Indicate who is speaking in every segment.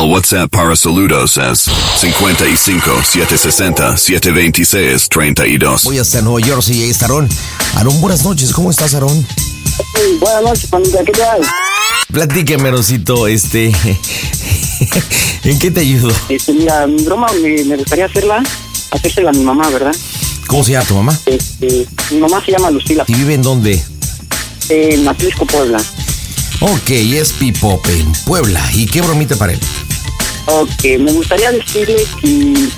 Speaker 1: El WhatsApp para saludos es 55 760 726 32.
Speaker 2: Voy hasta Nueva York, sí, ahí está Aarón. Aarón, buenas noches, ¿cómo estás, Aarón?
Speaker 3: Buenas noches, pandilla, ¿qué tal?
Speaker 2: Platíqueme, Rosito, este... ¿En qué te ayudo?
Speaker 3: Este, mira, mi broma me, me gustaría hacerla, hacérsela a mi mamá, ¿verdad?
Speaker 2: ¿Cómo se llama tu mamá?
Speaker 3: Este, mi mamá se llama Lucila,
Speaker 2: ¿Y vive en dónde?
Speaker 3: en Atlisco, Puebla.
Speaker 2: Ok, es Pipope, en Puebla. ¿Y qué bromita para él?
Speaker 3: Ok, me gustaría decirle que,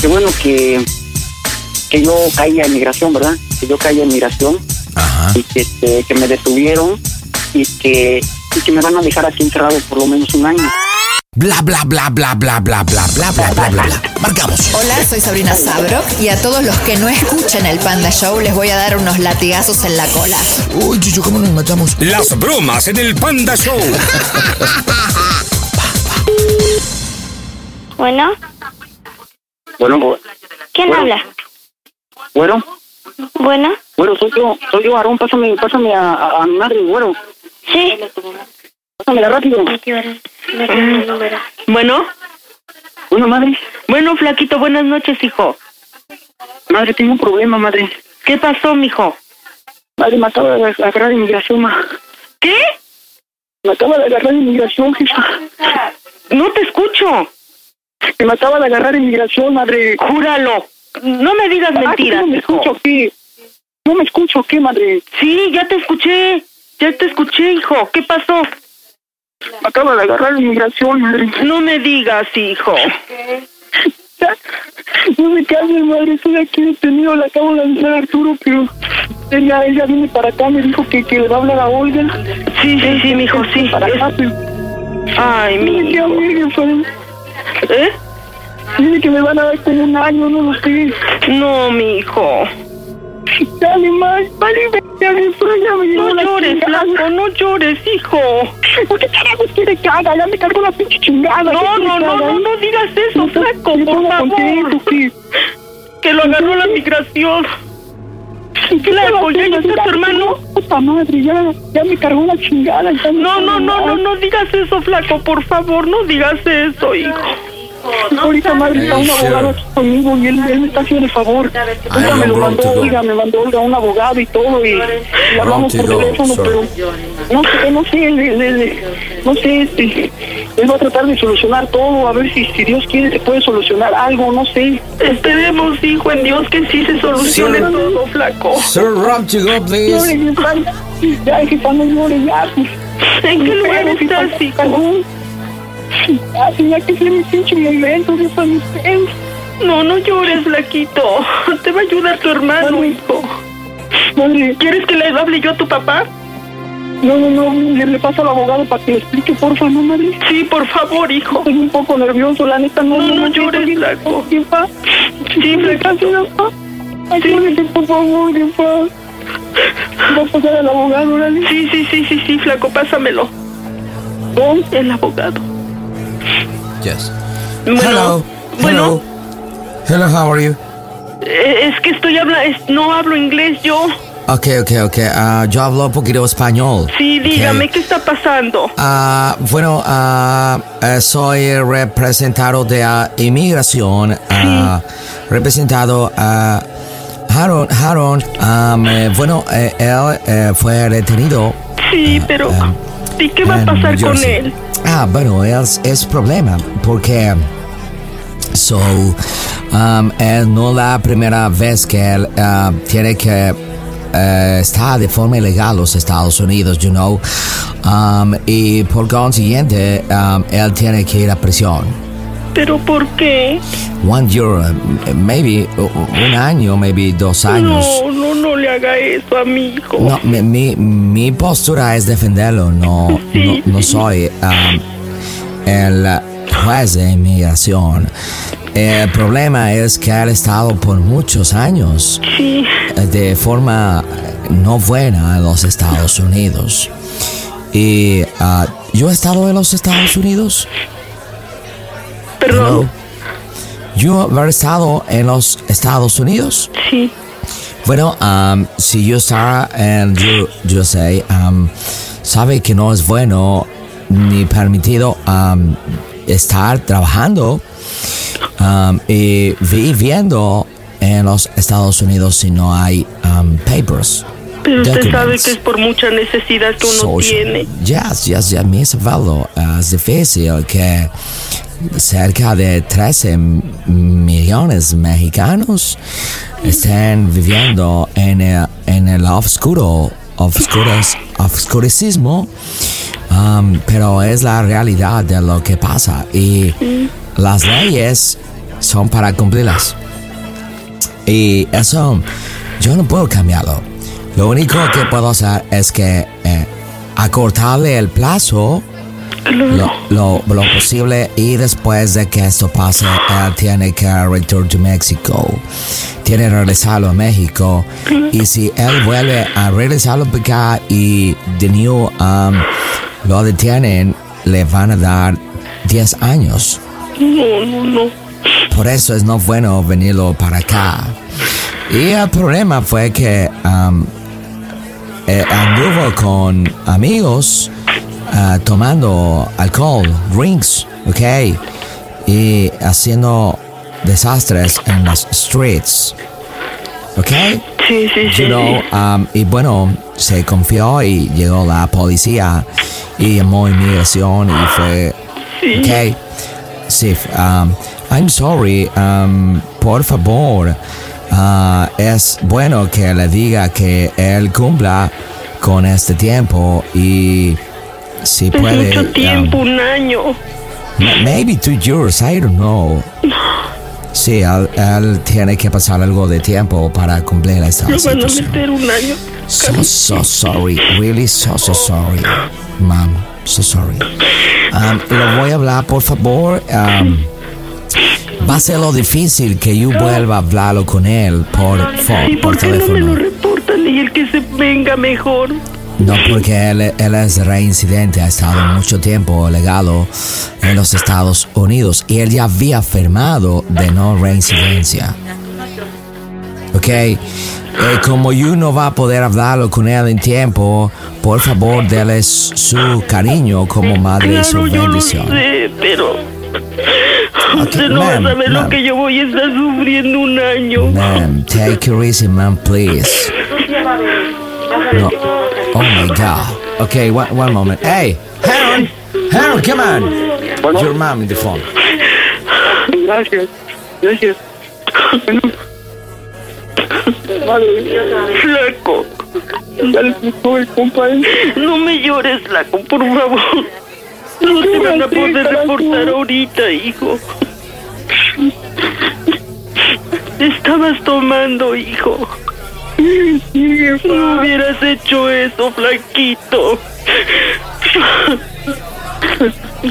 Speaker 3: que bueno, que, que yo caí en migración, ¿verdad? Que yo caí en migración
Speaker 2: Ajá.
Speaker 3: y que, este, que me detuvieron y que, y que me van a dejar aquí encerrado por lo menos un año.
Speaker 2: Bla, bla, bla, bla, bla, bla, bla, bla, bla, bla, bla, bla. Marcamos.
Speaker 4: Hola, soy Sabrina Sabro y a todos los que no escuchan el Panda Show les voy a dar unos latigazos en la cola.
Speaker 2: Uy, Chucho, ¿cómo nos matamos?
Speaker 5: Las bromas en el Panda Show.
Speaker 6: Bueno,
Speaker 3: Bueno,
Speaker 6: ¿quién
Speaker 3: Bueno.
Speaker 6: habla?
Speaker 3: bueno,
Speaker 6: Bueno,
Speaker 3: bueno, soy yo, soy yo, Aarón, pásame, pásame a, a, a mi madre, bueno,
Speaker 6: sí.
Speaker 3: pásamela rápido.
Speaker 7: Bueno,
Speaker 3: Bueno, madre,
Speaker 7: bueno, flaquito, buenas noches, hijo.
Speaker 3: madre, tengo un problema, madre.
Speaker 7: ¿Qué pasó, mijo?
Speaker 3: Madre, me acaba de agarrar inmigración, ma.
Speaker 7: ¿Qué?
Speaker 3: Me acaba de agarrar inmigración, jefa.
Speaker 7: No te escucho.
Speaker 3: Que me acaba de agarrar inmigración, madre.
Speaker 7: Júralo. No me digas
Speaker 3: Ay,
Speaker 7: mentiras,
Speaker 3: No me
Speaker 7: hijo.
Speaker 3: escucho, ¿qué? No me escucho, ¿qué, madre?
Speaker 7: Sí, ya te escuché. Ya te escuché, hijo. ¿Qué pasó?
Speaker 3: Me acaba de agarrar inmigración, madre.
Speaker 7: No me digas, hijo.
Speaker 3: No qué hacer, madre. Estoy aquí detenido. Le acabo de avisar a Arturo, pero ella, ella viene para acá. Me dijo que, que le va a hablar a Olga.
Speaker 7: Sí, sí, sí, mijo, sí.
Speaker 3: Para acá, pero
Speaker 7: Ay, mi hijo. ¿Eh?
Speaker 3: Dice que me van a dar como un año, no lo sé.
Speaker 7: No, mi hijo.
Speaker 3: Dale, más. Vale, ya me fue, ya me llevó
Speaker 7: No llores, flaco, no llores, hijo.
Speaker 3: ¿Por qué carajos quiere que haga? Ya me cargó la pinche chingada.
Speaker 7: No,
Speaker 3: ¿Qué
Speaker 7: no, no, no, no digas eso, flaco,
Speaker 3: ¿Le
Speaker 7: por favor. Que lo agarró la migración.
Speaker 3: ¿Qué
Speaker 7: Flaco,
Speaker 3: puedo
Speaker 7: ¿ya
Speaker 3: hacer?
Speaker 7: está tu hermano?
Speaker 3: Puta madre, ya, ya me cargó la chingada.
Speaker 7: No, no, no, no, no digas eso, flaco, por favor, no digas eso, hijo.
Speaker 3: Ahorita madre está un abogado aquí conmigo y él, él me está haciendo el favor. Oiga, me lo mandó, oiga, me mandó Olga un abogado y todo y, y hablamos por teléfono, pero no sé, no sé, le- le- le- no sé, este, él va a tratar de solucionar todo, a ver si, si Dios quiere se puede solucionar algo, no sé.
Speaker 7: Esperemos, hijo, en Dios que sí se solucione
Speaker 2: Sí.
Speaker 7: todo, flaco.
Speaker 2: Sir Rob to go, please.
Speaker 3: Ya, no llore, ya, pues.
Speaker 7: ¿En qué lugar estás, hijo?
Speaker 3: Tenía que ser mi pinche momento, mi pedo.
Speaker 7: No, no llores, flaquito. Te va a ayudar tu hermano, hijo.
Speaker 3: Madre,
Speaker 7: ¿Quieres que le hable yo a tu papá?
Speaker 3: no, no, no, le, le paso al abogado para que le explique, porfa, no, madre.
Speaker 7: Sí, por favor, hijo.
Speaker 3: Estoy un poco nervioso, la neta, no,
Speaker 7: No, no
Speaker 3: sé,
Speaker 7: llores, flaco.
Speaker 3: Jefa,
Speaker 7: Sí, flaquito.
Speaker 3: jefa, ayúdeme, por favor, jefa. Va a pasar al abogado, órale.
Speaker 7: Sí, sí, sí, sí, sí, flaco, pásamelo.
Speaker 3: ¿No?
Speaker 7: El abogado.
Speaker 2: Yes.
Speaker 7: Bueno,
Speaker 2: Hello.
Speaker 7: bueno,
Speaker 2: Hello. Hello, how are you?
Speaker 7: eh, es que estoy hablando, no hablo inglés yo.
Speaker 2: Ok, ok, ok. Ah, yo hablo un poquito español.
Speaker 7: Sí, dígame. ¿qué está pasando?
Speaker 2: Ah, bueno, eh, soy representado de inmigración, ah, representado a um, eh, bueno, eh, él eh, fue detenido.
Speaker 7: Sí, pero ¿y qué va a pasar con él?
Speaker 6: Ah, bueno, es, es problema porque so, um, es no la primera vez que él uh, tiene que uh, estar de forma ilegal los Estados Unidos, you know, um, y por consiguiente um, él tiene que ir a prisión.
Speaker 7: ¿Pero por qué?
Speaker 6: One year, uh, maybe uh, un año, maybe dos años.
Speaker 7: No, no, no le haga eso a mi hijo.
Speaker 6: No, mi, mi, mi postura es defenderlo, no,
Speaker 7: Sí,
Speaker 6: no, no soy um, el juez de inmigración. El problema es que ha estado por muchos años
Speaker 7: Sí,
Speaker 6: eh, de forma no buena en los Estados Unidos. Y ah, yo he estado en los Estados Unidos.
Speaker 7: Perdón.
Speaker 6: Yo he estado en los Estados Unidos.
Speaker 7: Sí,
Speaker 6: Bueno, um, si yo estaba en U- USA, um, sabe que no es bueno ni permitido um, estar trabajando um, y viviendo en los Estados Unidos si no hay um, papers.
Speaker 7: Pero usted sabe que es por mucha necesidad que uno
Speaker 6: Social.
Speaker 7: tiene.
Speaker 6: Yes, yes, yes, me es verdad. Es difícil que cerca de 13 millones mexicanos estén viviendo en el, en el oscuro, oscuros, oscurecismo, um, pero es la realidad de lo que pasa y las leyes son para cumplirlas. Y eso yo no puedo cambiarlo. Lo único que puedo hacer es que eh, acortarle el plazo lo, lo, lo posible y después de que esto pase, él tiene que return to México. Tiene que regresarlo a México. Y si él vuelve a regresarlo para acá y de new um, lo detienen, le van a dar 10 años.
Speaker 7: No, no, no.
Speaker 6: Por eso es no bueno venirlo para acá. Y el problema fue que um, eh, anduvo con amigos ah, tomando alcohol, drinks, ok, y haciendo desastres en las streets, ok.
Speaker 7: Sí, sí, sí.
Speaker 6: You know,
Speaker 7: sí.
Speaker 6: um, y bueno, se confió y llegó la policía y llamó inmigración y fue,
Speaker 7: Sí.
Speaker 6: ok, sí, um, I'm sorry, um, por favor, ah, es bueno que le diga que él cumpla con este tiempo y si
Speaker 7: Es
Speaker 6: puede,
Speaker 7: mucho tiempo,
Speaker 6: um,
Speaker 7: un año.
Speaker 6: maybe two years, I don't know. Sí, él, él tiene que pasar algo de tiempo para cumplir esta
Speaker 7: Lo van a meter un año.
Speaker 6: So, so sorry. Really so, so sorry. Ma'am, so sorry. Um, lo voy a hablar, por favor. Um, va a ser lo difícil que yo vuelva a hablarlo con él por, phone,
Speaker 7: ¿Y
Speaker 6: por
Speaker 7: por qué no me
Speaker 6: teléfono.
Speaker 7: lo reportan y el que se venga mejor?
Speaker 6: No, porque él, él es reincidente, ha estado mucho tiempo legado en los Estados Unidos y él ya había firmado de no reincidencia. Ok, Eh, como yo no va a poder hablarlo con él en tiempo, por favor, déle su cariño como madre y su
Speaker 7: Claro, yo lo
Speaker 6: bendición.
Speaker 7: sé, pero... Usted no va a saber lo que yo voy a estar sufriendo un año.
Speaker 6: Ma'am, take it easy, ma'am, please. No. Oh my God. Okay, one, one moment. Hey, Harold, Harold, come on. Your mom in the phone.
Speaker 3: Gracias, gracias. Bueno.
Speaker 7: Flaco, no me llores, flaco, por favor. No te van a poder reportar ahorita, hijo. Estabas tomando, hijo. No hubieras hecho eso, flaquito.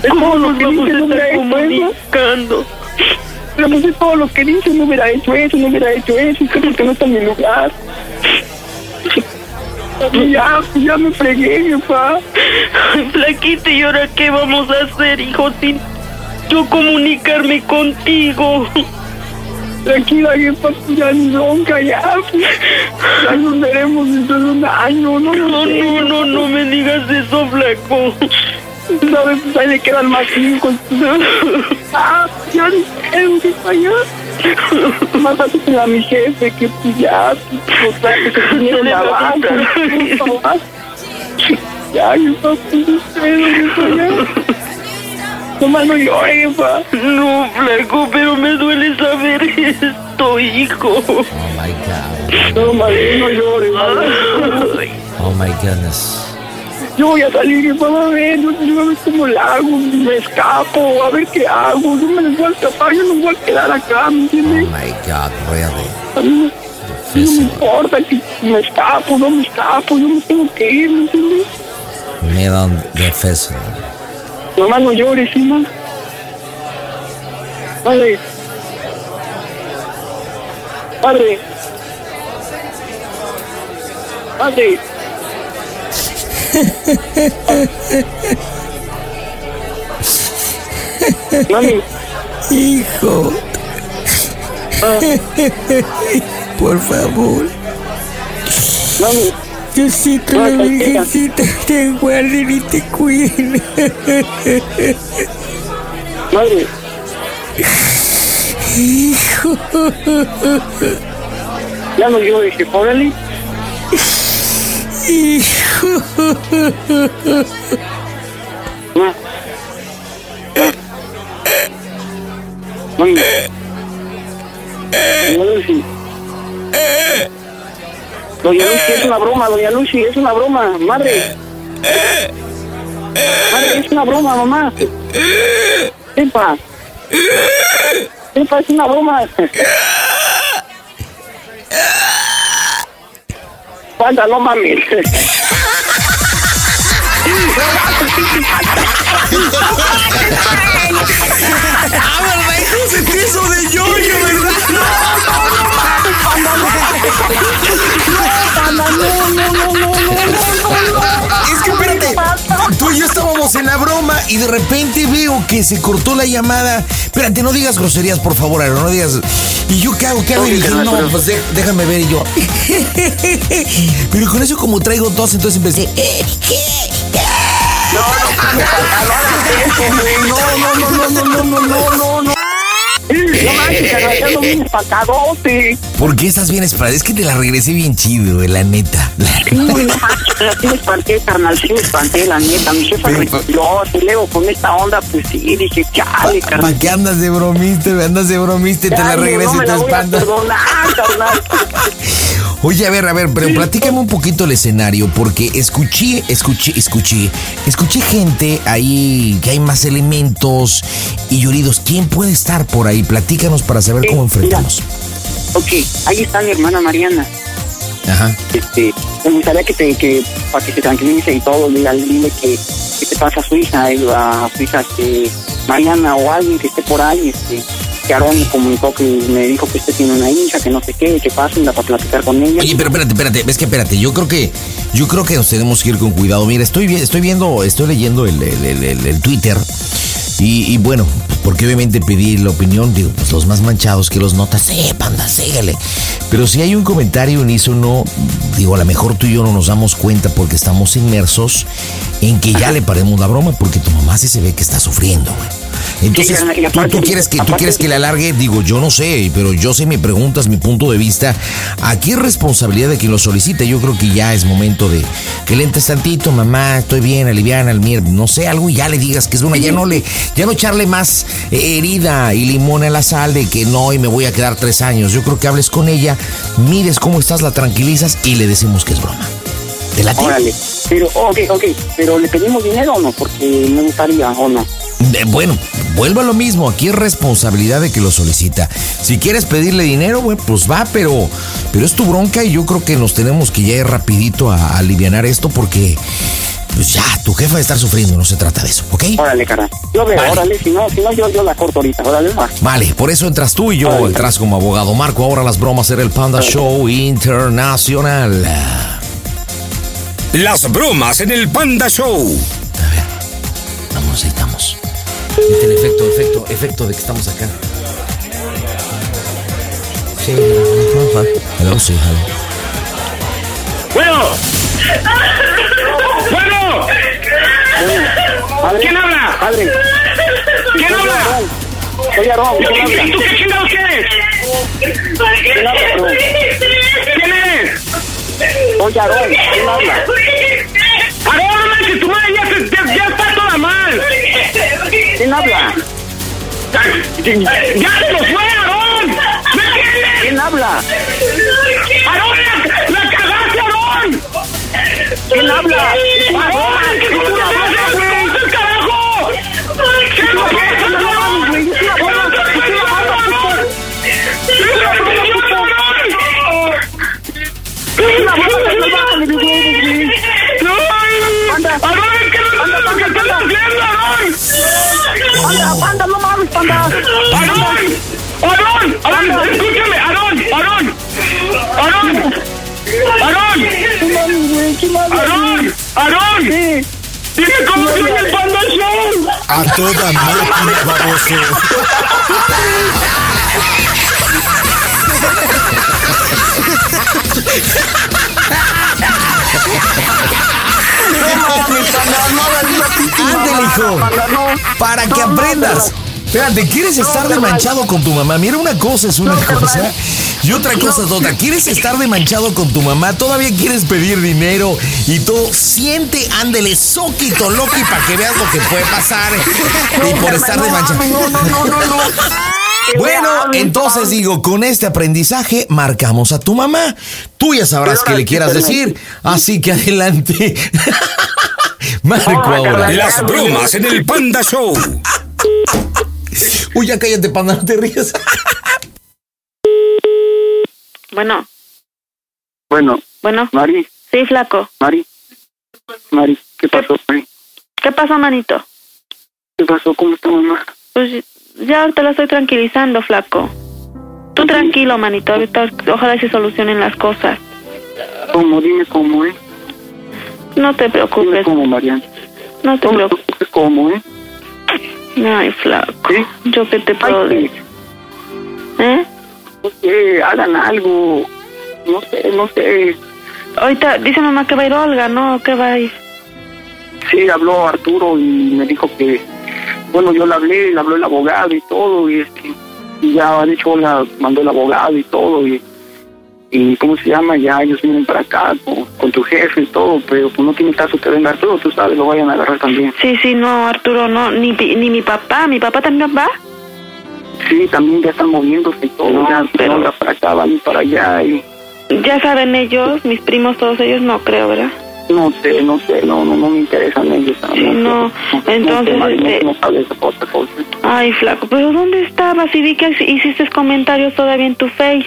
Speaker 7: ¿Cómo nos vamos a estar comunicando?
Speaker 3: La música, todo lo que dice, no hubiera hecho eso, no hubiera hecho eso, usted porque no está en mi lugar. Ya, ya me fregué, jefa.
Speaker 7: Flaquito, ¿y ahora qué vamos a hacer, hijo, sin yo comunicarme contigo?
Speaker 3: Tranquila, jefa, ya ni bronca, ya. Ya nos veremos dentro de un año, no,
Speaker 7: No, no, no, no me digas eso, flaco.
Speaker 3: ¿Sabes? Pues ahí le quedan más hijos. Ah, ya a mi jefe, que ya, o sea, que se vinieron abajo. Ya, jefa, pues, espero, jefa, ya. Nomás no llores, pa.
Speaker 7: No, flaco, pero me duele saber esto, hijo.
Speaker 2: Oh my God.
Speaker 3: No, madre, no llores, madre.
Speaker 2: Oh my goodness.
Speaker 3: Yo voy a salir, papá, a ver, yo, yo a ver cómo la hago, me escapo, a ver qué hago. Yo me les voy a escapar, yo no voy a quedar acá, ¿me
Speaker 2: Oh
Speaker 3: entiendes?
Speaker 2: my God, really.
Speaker 3: A mí no- me importa que me escapo, no me escapo, yo me tengo que ir, ¿me entiendes?
Speaker 2: Mira, difícil.
Speaker 3: Mamá, no llores, ¿sí, ma? Padre. Padre. Padre. Mami,
Speaker 2: Hijo. Por favor.
Speaker 3: mami,
Speaker 2: Diosito,
Speaker 3: la
Speaker 2: la
Speaker 3: Virgencita
Speaker 2: te guarden y te cuiden.
Speaker 3: madre,
Speaker 2: Hijo.
Speaker 3: ya no jefe, órale.
Speaker 2: Hijo.
Speaker 3: Ma. Mami. Doña Lucy. Doña Lucy, es una broma, doña Lucy, es una broma, madre. Madre, es una broma, mamá. Epa. Epa, es una broma. Panda, no mames.
Speaker 6: Es que espérate, tú y yo estábamos en la broma y de repente veo que se cortó la llamada. Espérate, no digas groserías, por favor, Aaron, no digas. ¿Y yo qué hago? ¿Qué hago? Y dije, no, pues déjame ver. Y yo. Pero con eso, como traigo tos, entonces empecé.
Speaker 3: No, no, no, no, no, no, no, no, no, no. No manches, carnal, bien espacadote.
Speaker 6: ¿Por qué estás bien esperada? Es que te la regresé bien chido, la neta.
Speaker 3: Sí, no manches, sí me espanté, carnal, sí me espanté, la neta. Mi jefa me tiró, y luego con esta onda, pues sí, dije, chale, carnal.
Speaker 6: ¿Para qué andas de bromiste? Andas de bromiste, te la
Speaker 3: Ay, no, no me
Speaker 6: y te
Speaker 3: la
Speaker 6: espantas. Oye, a ver, a ver, pero platícame un poquito el escenario, porque escuché, escuché, escuché, escuché gente ahí, que hay más elementos y lloridos. ¿Quién puede estar por ahí? Platícanos para saber cómo
Speaker 3: Eh,
Speaker 6: enfrentamos.
Speaker 3: Ok, ahí está mi hermana Mariana.
Speaker 6: Ajá.
Speaker 3: Este, me gustaría que te, que, para que se tranquilice y todo, dile, dile que, que te pasa a su hija, eh, a su hija, este, Mariana o alguien que esté por ahí, este, que Aarón me comunicó que me dijo que usted tiene una hija, que no sé qué, que pasen para platicar con ella.
Speaker 6: Oye, pero espérate, espérate, ves que espérate, yo creo que, yo creo que nos tenemos que ir con cuidado. Mira, estoy, estoy viendo, estoy leyendo el- el- el Twitter y, y bueno, porque obviamente pedí la opinión, digo, pues los más manchados que los notas, eh, panda, síguele. Pero si hay un comentario unísono, digo, a lo mejor tú y yo no nos damos cuenta porque estamos inmersos en que ya le paremos la broma porque tu mamá sí se ve que está sufriendo, güey. Entonces,
Speaker 3: Sí, y
Speaker 6: tú,
Speaker 3: aparte-
Speaker 6: tú quieres que, tú quieres que le alargue, digo, yo no sé, pero yo sé, me preguntas mi punto de vista. Aquí es responsabilidad de quien lo solicite. Yo creo que ya es momento de que le entres tantito, mamá, estoy bien, aliviana, al mier, no sé, algo y ya le digas que es una, ya no le, ya no echarle más eh, herida y limón a la sal de que no y me voy a quedar tres años. Yo creo que hables con ella, mires cómo estás, la tranquilizas y le decimos que es broma. ¿Te late?
Speaker 3: Órale, pero, ok, ok, pero ¿le pedimos dinero o no? Porque me gustaría, ¿o no?
Speaker 6: Eh, Bueno, vuelvo a lo mismo, aquí es responsabilidad de que lo solicita. Si quieres pedirle dinero, bueno, pues va, pero, pero es tu bronca y yo creo que nos tenemos que ya ir rapidito a, a alivianar esto porque, pues ya, tu jefa de estar sufriendo, no se trata de eso, ¿ok?
Speaker 3: Órale, cara. Yo veo,
Speaker 6: Vale.
Speaker 3: órale, si no, si no, yo, yo la corto ahorita, órale, va.
Speaker 6: Vale, por eso entras tú y yo entras como abogado. Marco, ahora las bromas era el Panda Show Internacional.
Speaker 5: Las bromas en el Panda Show.
Speaker 6: A ver, vamos, ahí estamos. Este el efecto, efecto, efecto de que estamos acá. Sí, hello, sí, hello.
Speaker 7: Bueno. Bueno.
Speaker 3: Padre,
Speaker 7: ¿Quién habla?
Speaker 3: Padre,
Speaker 7: ¿Quién
Speaker 3: soy
Speaker 7: habla?
Speaker 3: Aarón. Soy Aarón, ¿quién
Speaker 7: ¿Y
Speaker 3: habla?
Speaker 7: tú qué chingados quieres?
Speaker 3: ¿Quién habla?
Speaker 7: ¿Quién eres?
Speaker 3: Soy Aarón, ¿quién habla?
Speaker 7: Ahora no manches, tu madre ya, se- ya, ya está mal.
Speaker 3: ¿Quién habla?
Speaker 8: ¡Ya se nos fue, Aarón! ¿Me entiendes?
Speaker 3: ¿Quién habla?
Speaker 8: ¡Aarón, la, la cagaste, Aarón!
Speaker 3: ¿Quién habla?
Speaker 8: ¡Aarón, que cómo te haces las cosas, carajo! ¿Qué no piensas, Aarón? ¿Qué no estás pensando, Aarón? ¿Qué estás pensando, Aarón? ¿Qué estás pensando,
Speaker 3: Panda.
Speaker 8: Que estás haciendo, Aarón!
Speaker 3: Panda, panda, no mames, panda.
Speaker 8: ¡Aarón! ¡Aarón! ¡Aarón! ¡Escúchame! ¡Aarón! ¡Aarón! ¡Aarón! ¡Aarón! ¡Aarón! ¡Aarón!
Speaker 3: Sí.
Speaker 8: ¡Dime cómo oye el Panda Show!
Speaker 6: A toda máquina, baboso. Ándale, hijo. Para que aprendas. Espérate, ¿quieres estar de manchado con tu mamá? Mira, una cosa es una cosa y otra cosa es otra. ¿Quieres estar de manchado con tu mamá? ¿Todavía quieres pedir dinero y todo? Siente, ándele, soquito, loqui, para que veas lo que puede pasar. Y por estar de manchado.
Speaker 3: No, no, no, no, no.
Speaker 6: Bueno, entonces digo, con este aprendizaje marcamos a tu mamá. Tú ya sabrás qué le quieras decir. Así que adelante. Marco ahora.
Speaker 8: Las bromas en el Panda Show.
Speaker 6: Uy, ya cállate, panda, no te rías.
Speaker 9: Bueno,
Speaker 3: Bueno,
Speaker 9: bueno.
Speaker 3: Mari,
Speaker 9: Sí, flaco.
Speaker 3: Mari, Mari, ¿qué pasó, Mari?
Speaker 9: ¿Qué pasó, manito?
Speaker 3: ¿Qué pasó? ¿Cómo está mamá?
Speaker 9: Pues ya te la estoy tranquilizando, flaco. Tú tranquilo, manito. Ahorita ojalá se solucionen las cosas.
Speaker 3: ¿Cómo? Dime cómo, ¿eh?
Speaker 9: No te preocupes.
Speaker 3: cómo, Mariana.
Speaker 9: No te
Speaker 3: No
Speaker 9: preocupes.
Speaker 3: cómo, ¿eh?
Speaker 9: Ay, flaco.
Speaker 3: ¿Sí?
Speaker 9: ¿Yo qué te puedo decir? ¿Eh?
Speaker 3: no sé, hagan algo. No sé, no sé.
Speaker 9: Ahorita dice mamá que va a ir Olga, ¿no? ¿Qué va a ir?
Speaker 3: Sí, habló Arturo y me dijo que, bueno, yo le hablé, le habló el abogado y todo, y este, y ya ha dicho, Olga mandó el abogado y todo, y, y ¿cómo se llama? Ya ellos vienen para acá con, con tu jefe y todo, pero pues no tiene caso que venga Arturo, tú sabes, lo vayan a agarrar también.
Speaker 9: Sí, sí, no, Arturo, no. Ni, ni mi papá. ¿Mi papá también va?
Speaker 3: Sí, también ya están moviéndose y todo,
Speaker 9: No,
Speaker 3: ya
Speaker 9: pero-
Speaker 3: no, para acá, van para allá, y
Speaker 9: Ya saben ellos, mis primos, todos ellos, no creo, ¿verdad?
Speaker 3: no sé, no sé, no, no, no me interesan ellos.
Speaker 9: Sí, no, entonces,
Speaker 3: No,
Speaker 9: este-
Speaker 3: no, no sabes otra cosa.
Speaker 9: Ay, flaco, pero ¿dónde estabas? Y vi que hiciste comentarios todavía en tu face.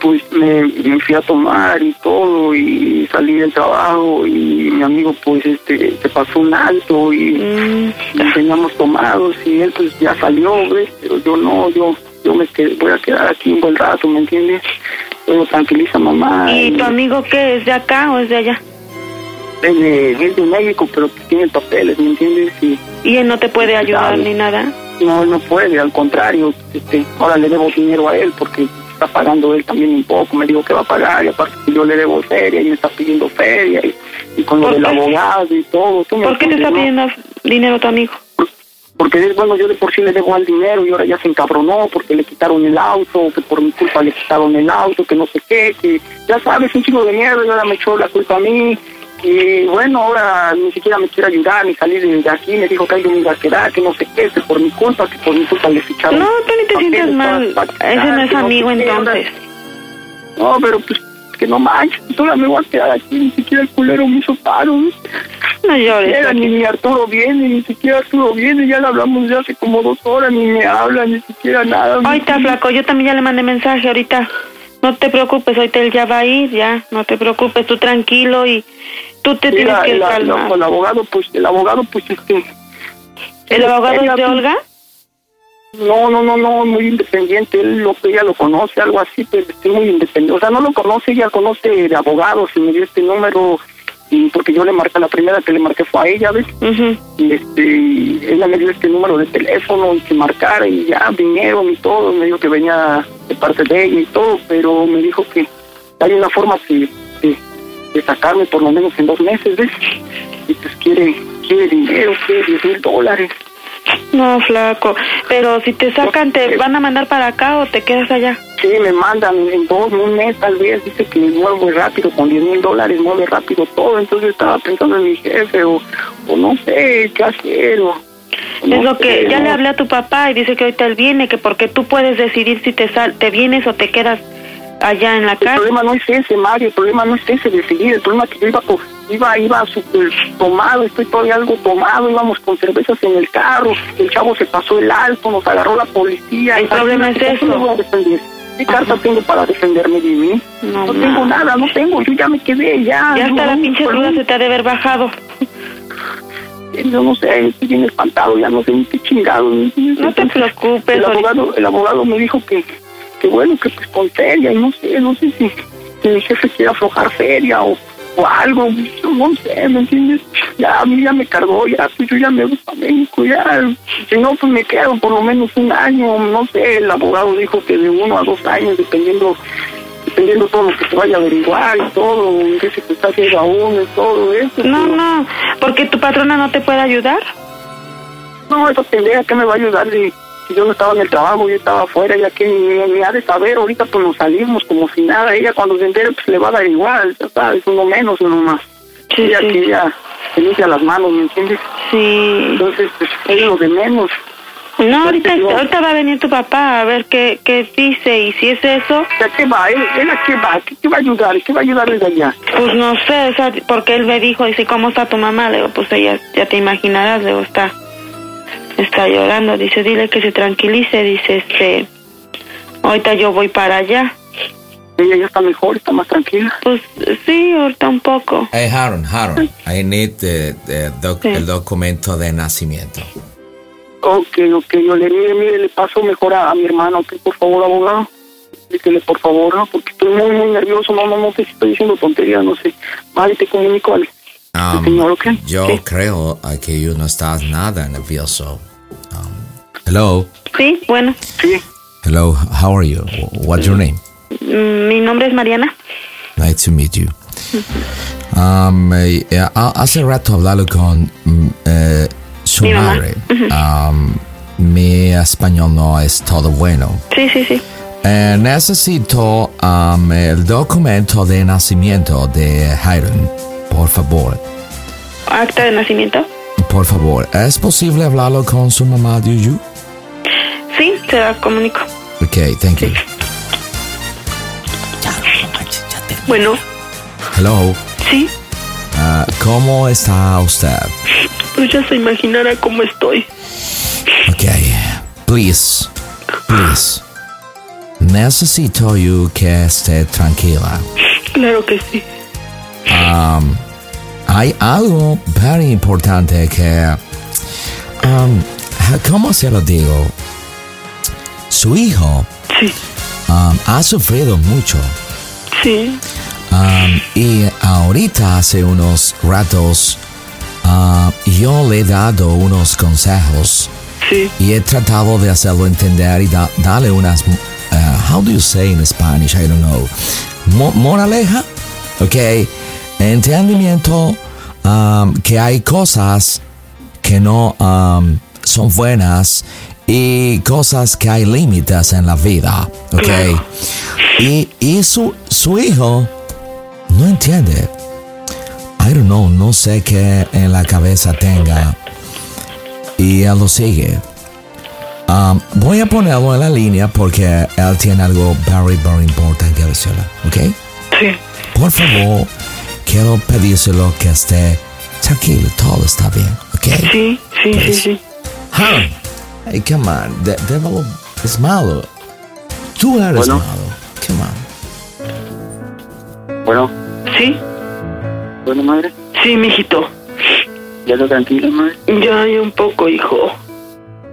Speaker 3: Pues me, me fui a tomar y todo y salí del trabajo y mi amigo pues este se pasó un alto y
Speaker 9: Mm,
Speaker 3: y teníamos tomados y él pues ya salió ves pero yo no yo yo me voy a quedar aquí un buen rato me entiendes pero tranquiliza mamá
Speaker 9: ¿Y tu amigo qué? ¿Es de acá o es de allá?
Speaker 3: es de, es de México pero tiene papeles me entiendes y
Speaker 9: ¿Y él no te puede ayudar ni nada?
Speaker 3: no él no puede al contrario este ahora le debo dinero a él porque está pagando él también un poco me dijo que va a pagar y aparte yo le debo feria y me está pidiendo feria y, y con lo
Speaker 9: ¿Por
Speaker 3: del abogado y todo ¿tú me
Speaker 9: ¿Por qué te está pidiendo dinero tu amigo?
Speaker 3: porque bueno yo de por sí le debo al dinero y ahora ya se encabronó porque le quitaron el auto que por mi culpa le quitaron el auto que no sé qué que ya sabes un chico de mierda y ahora me echó la culpa a mí y bueno ahora ni siquiera me quiere ayudar ni salir de aquí me dijo que a quedar que no sé qué que por mi culpa que por mi culpa le ficharon
Speaker 9: No, tú ni te sientes mal. Ese no
Speaker 3: quitar,
Speaker 9: es amigo
Speaker 3: qué,
Speaker 9: entonces.
Speaker 3: no pero pues que no manches ahora me voy a quedar aquí ni siquiera el culero me hizo paro ¿ves?
Speaker 9: No llores.
Speaker 3: Era, ni mi Arturo viene, ni siquiera Arturo viene, ya le hablamos de hace como dos horas, ni me habla, ni siquiera nada.
Speaker 9: Ahorita, flaco, yo también ya le mandé mensaje ahorita. No te preocupes, ahorita él ya va a ir, ya. No te preocupes, tú tranquilo y tú te tienes que
Speaker 3: el-
Speaker 9: calmar.
Speaker 3: el abogado, pues, el abogado, pues, este...
Speaker 9: ¿El abogado es de Olga?
Speaker 3: No, no, no, no, muy independiente, él lo ella lo conoce, algo así, pero este, muy independiente. O sea, no lo conoce, ella conoce de abogados y me dio este número, y porque yo le marqué, la primera que le marqué fue a ella, ¿ves?
Speaker 9: Ujú.
Speaker 3: y este y ella me dio este número de teléfono y que marcara y ya vinieron y todo me dijo que venía de parte de ella y todo pero me dijo que hay una forma que de, sacarme por lo menos en dos meses ves y pues quiere quiere dinero quiere diez mil dólares
Speaker 9: No, flaco. Pero si te sacan, ¿te van a mandar para acá o te quedas allá?
Speaker 3: sí me mandan en dos un mes tal vez dice que mueve rápido con diez mil dólares mueve rápido todo entonces estaba pensando en mi jefe o, o no sé qué hacer o
Speaker 7: Es lo que ya le hablé a tu papá y dice que ahorita él viene, que porque tú puedes decidir si te sal, te vienes o te quedas allá en la
Speaker 3: El
Speaker 7: casa.
Speaker 3: problema no es ese, Mario, el problema no es ese decidir, el problema es que yo iba, iba, iba súper tomado, estoy todavía algo tomado, íbamos con cervezas en el carro, el chavo se pasó el alto, nos agarró la policía.
Speaker 7: El problema es
Speaker 3: ¿Cómo
Speaker 7: eso.
Speaker 3: ¿Qué carta tengo para defenderme de mí?
Speaker 7: No,
Speaker 3: tengo nada, no tengo, yo ya me quedé, ya.
Speaker 7: Ya hasta
Speaker 3: no,
Speaker 7: la pinche
Speaker 3: no,
Speaker 7: ruda se te ha de haber bajado.
Speaker 3: Yo no sé, estoy bien espantado, ya no sé ni qué chingado.
Speaker 7: No te preocupes,
Speaker 3: El abogado, el abogado me dijo que, que bueno, que pues con feria, y no sé, no sé si, si mi jefe quiere aflojar feria o, o algo, no, no sé, ¿me entiendes? Ya a mí ya me cargó, ya, pues yo ya me voy para México, ya, si no, pues me quedo por lo menos un año, no sé, el abogado dijo que de uno a dos años, dependiendo dependiendo todo lo que se vaya a averiguar y todo, en qué circunstancias a uno y todo eso.
Speaker 7: No,
Speaker 3: pero-
Speaker 7: no, porque tu patrona no te puede ayudar.
Speaker 3: No, esa pendeja que me va a ayudar si yo no estaba en el trabajo, yo estaba afuera, ya que ni, ni ha de saber, ahorita pues nos salimos como si nada, ella cuando se entere pues le va a dar igual, sabes, uno menos, uno más.
Speaker 7: Sí,
Speaker 3: ella
Speaker 7: sí.
Speaker 3: que ella se limpia las manos, ¿me entiendes?
Speaker 7: Sí.
Speaker 3: Entonces, pues es lo de menos.
Speaker 7: No, ahorita,
Speaker 3: Yo-
Speaker 7: ahorita va a venir tu papá a ver qué, qué dice y si es eso,
Speaker 3: ¿A qué va? ¿Él, él a qué va? ¿Qué, qué va a ayudar? ¿Qué va a ayudar desde allá?
Speaker 7: pues no sé, o sea, porque él me dijo, dice, ¿cómo está tu mamá? Le digo, pues ella, ya te imaginarás, le digo, está, está llorando, dice, dile que se tranquilice, dice, este, ahorita yo voy para allá.
Speaker 3: Ella ya está mejor, está más tranquila.
Speaker 7: Pues sí, ahorita un poco.
Speaker 6: Hey, Harold, Harold, I need the, the doc-
Speaker 7: Sí.
Speaker 6: el documento de nacimiento.
Speaker 3: Ok, ok, yo le mire, mire, le paso mejor a, a mi hermano, ok, por favor, abogado. Dígale, por favor, ¿no? Porque estoy muy, muy nervioso, no, no, no sé si estoy diciendo tonterías, no sé. Vale, te comunico al al
Speaker 6: Um. Yo
Speaker 3: Sí.
Speaker 6: creo que you no estás nada nervioso. Um, hello,
Speaker 7: Sí, bueno,
Speaker 3: Sí,
Speaker 6: hello, how are you? What's your name?
Speaker 7: mm, mi nombre es Mariana.
Speaker 6: Nice to meet you. Um, eh, eh, ha- hace rato hablado con mm, eh, su
Speaker 7: Mi
Speaker 6: madre. Um, mi español no es todo bueno.
Speaker 7: Sí, sí, sí.
Speaker 6: Eh, necesito um, el documento de nacimiento de Hiram, por favor.
Speaker 7: Acta de nacimiento.
Speaker 6: Por favor, ¿es posible hablarlo con su mamá Yuyu?
Speaker 7: Sí, se la comunico.
Speaker 6: Ok, thank you.
Speaker 7: Bueno,
Speaker 6: Hello,
Speaker 7: sí,
Speaker 6: ah, ¿cómo está usted?
Speaker 7: pues ya se imaginará cómo estoy.
Speaker 6: Ok, please, please. Necesito you que esté tranquila.
Speaker 7: Claro que sí.
Speaker 6: Um, hay algo very importante que... um, ¿Cómo se lo digo? Su hijo
Speaker 7: Sí,
Speaker 6: um, ha sufrido mucho.
Speaker 7: sí.
Speaker 6: Um, y ahorita hace unos ratos uh, yo le he dado unos consejos
Speaker 7: Sí,
Speaker 6: y he tratado de hacerlo entender y da- darle unas uh, how do you say in Spanish I don't know Mo- moraleja ok entendimiento um, que hay cosas que no um, son buenas y cosas que hay límites en la vida ok
Speaker 7: Claro.
Speaker 6: y, y su, su hijo no entiende I don't know no sé qué en la cabeza tenga y él lo sigue. Um, voy a ponerlo en la línea porque él tiene algo very, very important que decirle, ¿ok?
Speaker 7: sí.
Speaker 6: Por favor, quiero pedírselo que esté tranquilo, todo está bien, ¿ok?
Speaker 7: Sí, sí, sí, sí.
Speaker 6: Harold, hey, come on, de- déjalo, es malo. Tú eres
Speaker 3: Bueno.
Speaker 6: malo, come on.
Speaker 3: bueno,
Speaker 7: Sí,
Speaker 3: bueno, madre,
Speaker 7: sí, mijito.
Speaker 3: ya está tranquila, madre.
Speaker 7: Ya hay un poco, hijo.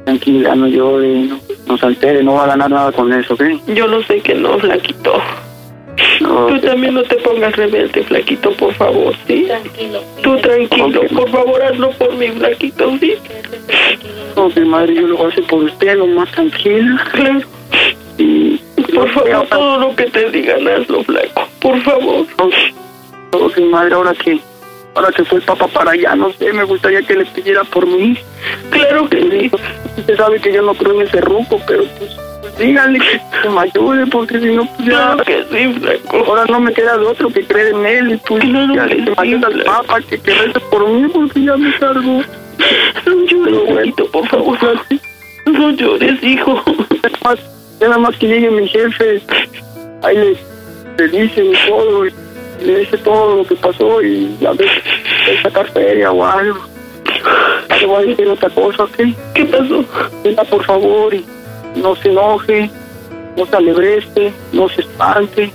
Speaker 3: Tranquila, no llore, no, no se altere, no va a ganar nada con eso, ¿ok?
Speaker 7: Yo lo sé que no, flaquito.
Speaker 3: No,
Speaker 7: Tú también no te pongas rebelde, flaquito, por favor, ¿sí? Tranquilo. Tú tranquilo, por favor, hazlo por mí, flaquito, ¿sí?
Speaker 3: no, mi madre, yo lo voy a hacer por usted, lo más tranquila.
Speaker 7: Claro.
Speaker 3: Y,
Speaker 7: Por favor, todo lo que te digan, hazlo, flaco. Por favor.
Speaker 3: todo mi madre, ahora que, ahora que fue el papá para allá, no sé, me gustaría que le pidiera por mí.
Speaker 7: Claro que sí.
Speaker 3: Usted sabe que yo no creo en ese ruco, pero pues díganle que, me ayude, porque si no, pues ya,
Speaker 7: Claro que sí,
Speaker 3: ahora no me queda de otro que creer en él, y pues
Speaker 7: Claro
Speaker 3: ya
Speaker 7: que
Speaker 3: mando al papá que, que rece por mí, porque ya me cargo.
Speaker 7: No llores, por favor. No llores, hijo.
Speaker 3: más, ya nada más que llegue mi jefe, ahí le, le dicen todo, y le dice todo lo que pasó y a ver, de sacar feria o algo. Le voy a decir otra cosa, ¿ok?
Speaker 7: ¿Qué pasó?
Speaker 3: Venga, por favor, y no se enoje, no se alebreste, no se espante.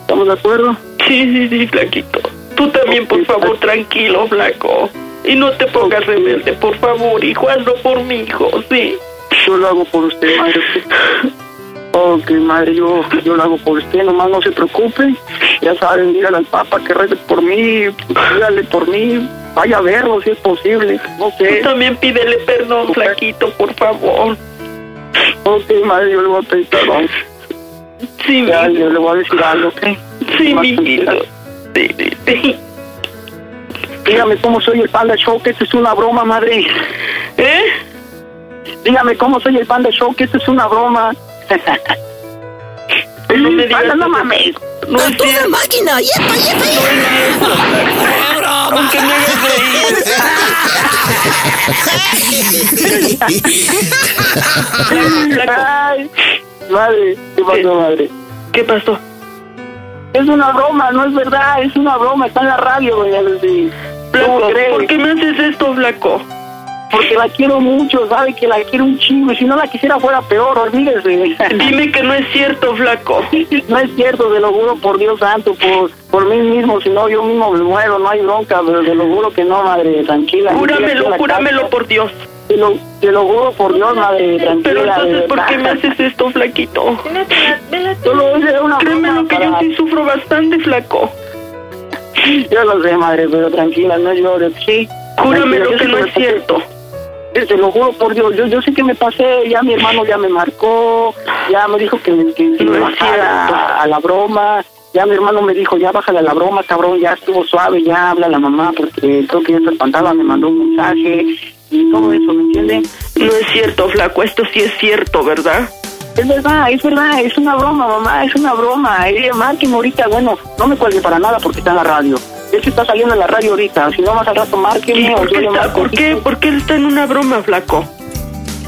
Speaker 3: ¿Estamos de acuerdo?
Speaker 7: Sí, sí, sí, flaquito. Tú también, por favor, tranquilo, flaco. Y no te pongas rebelde, por favor, hijo. Hazlo por mi hijo, sí.
Speaker 3: Yo lo hago por usted, madre. Ok, madre, yo, yo lo hago por usted, nomás no se preocupe. Ya saben, dígale al Papa que reze por mí, dígale por mí, vaya a verlo si es posible, no
Speaker 7: Tú
Speaker 3: sé.
Speaker 7: también pídele perdón, flaquito, por favor.
Speaker 3: Ok, madre, yo le voy a pedir perdón.
Speaker 7: Sí,
Speaker 3: Ya,
Speaker 7: mi
Speaker 3: yo le voy a decir algo, ¿ok?
Speaker 7: Sí, mi
Speaker 3: tranquila.
Speaker 7: hijo. Sí, sí, sí.
Speaker 3: Dígame cómo soy el Panda Show, que esto es una broma, madre.
Speaker 7: ¿Eh?
Speaker 3: Dígame cómo soy el Panda Show, que esto es una broma.
Speaker 7: No me digas
Speaker 3: no mames.
Speaker 7: No es cierto.
Speaker 10: máquina! ¡Yepa, yepa,
Speaker 7: Aunque me hagas reír.
Speaker 3: Ay, madre, ¿qué pasó, madre?
Speaker 7: ¿Qué pasó?
Speaker 3: Es una broma, no es verdad, es una broma, está en la radio. ¿Cómo
Speaker 7: Flaco? ¿por qué me haces esto, flaco?
Speaker 3: Porque la quiero mucho, sabe que la quiero un chingo, y si no la quisiera fuera peor, olvídese.
Speaker 7: Dime que no es cierto, flaco.
Speaker 3: No es cierto, te lo juro por Dios santo, por, por mí mismo, si no yo mismo me muero, no hay bronca, pero te lo juro que no, madre, tranquila.
Speaker 7: Júramelo, júramelo por Dios.
Speaker 3: Te lo, te lo juro por Dios, madre, tranquila.
Speaker 7: Pero entonces, ¿por qué me haces esto, flaquito?
Speaker 3: Solo hice una
Speaker 7: Créeme lo que yo sí sufro bastante, flaco.
Speaker 3: Yo lo sé, madre, pero tranquila, no llores, sí.
Speaker 7: Júramelo que no es cierto.
Speaker 3: Eh, Te lo juro por Dios, yo, yo sé que me pasé, ya mi hermano ya me marcó, ya me dijo que, me- que, que
Speaker 7: No
Speaker 3: me
Speaker 7: es
Speaker 3: bajara a, a la broma, ya mi hermano me dijo, ya bájale a la broma, cabrón, ya estuvo suave, ya habla la mamá, porque creo que ya se espantaba, me mandó un mensaje y todo eso, ¿me entiende?
Speaker 7: No es cierto, flaco. Esto sí es cierto, ¿verdad?
Speaker 3: Es verdad, es verdad, es una broma, mamá, es una broma. Eh, márqueme ahorita, bueno, no me cuelgue para nada porque está en la radio. Él se está saliendo en la radio ahorita, si no más al rato
Speaker 7: ¿Y
Speaker 3: márqueme
Speaker 7: por qué, está, por qué? ¿Por qué él está en una broma, flaco?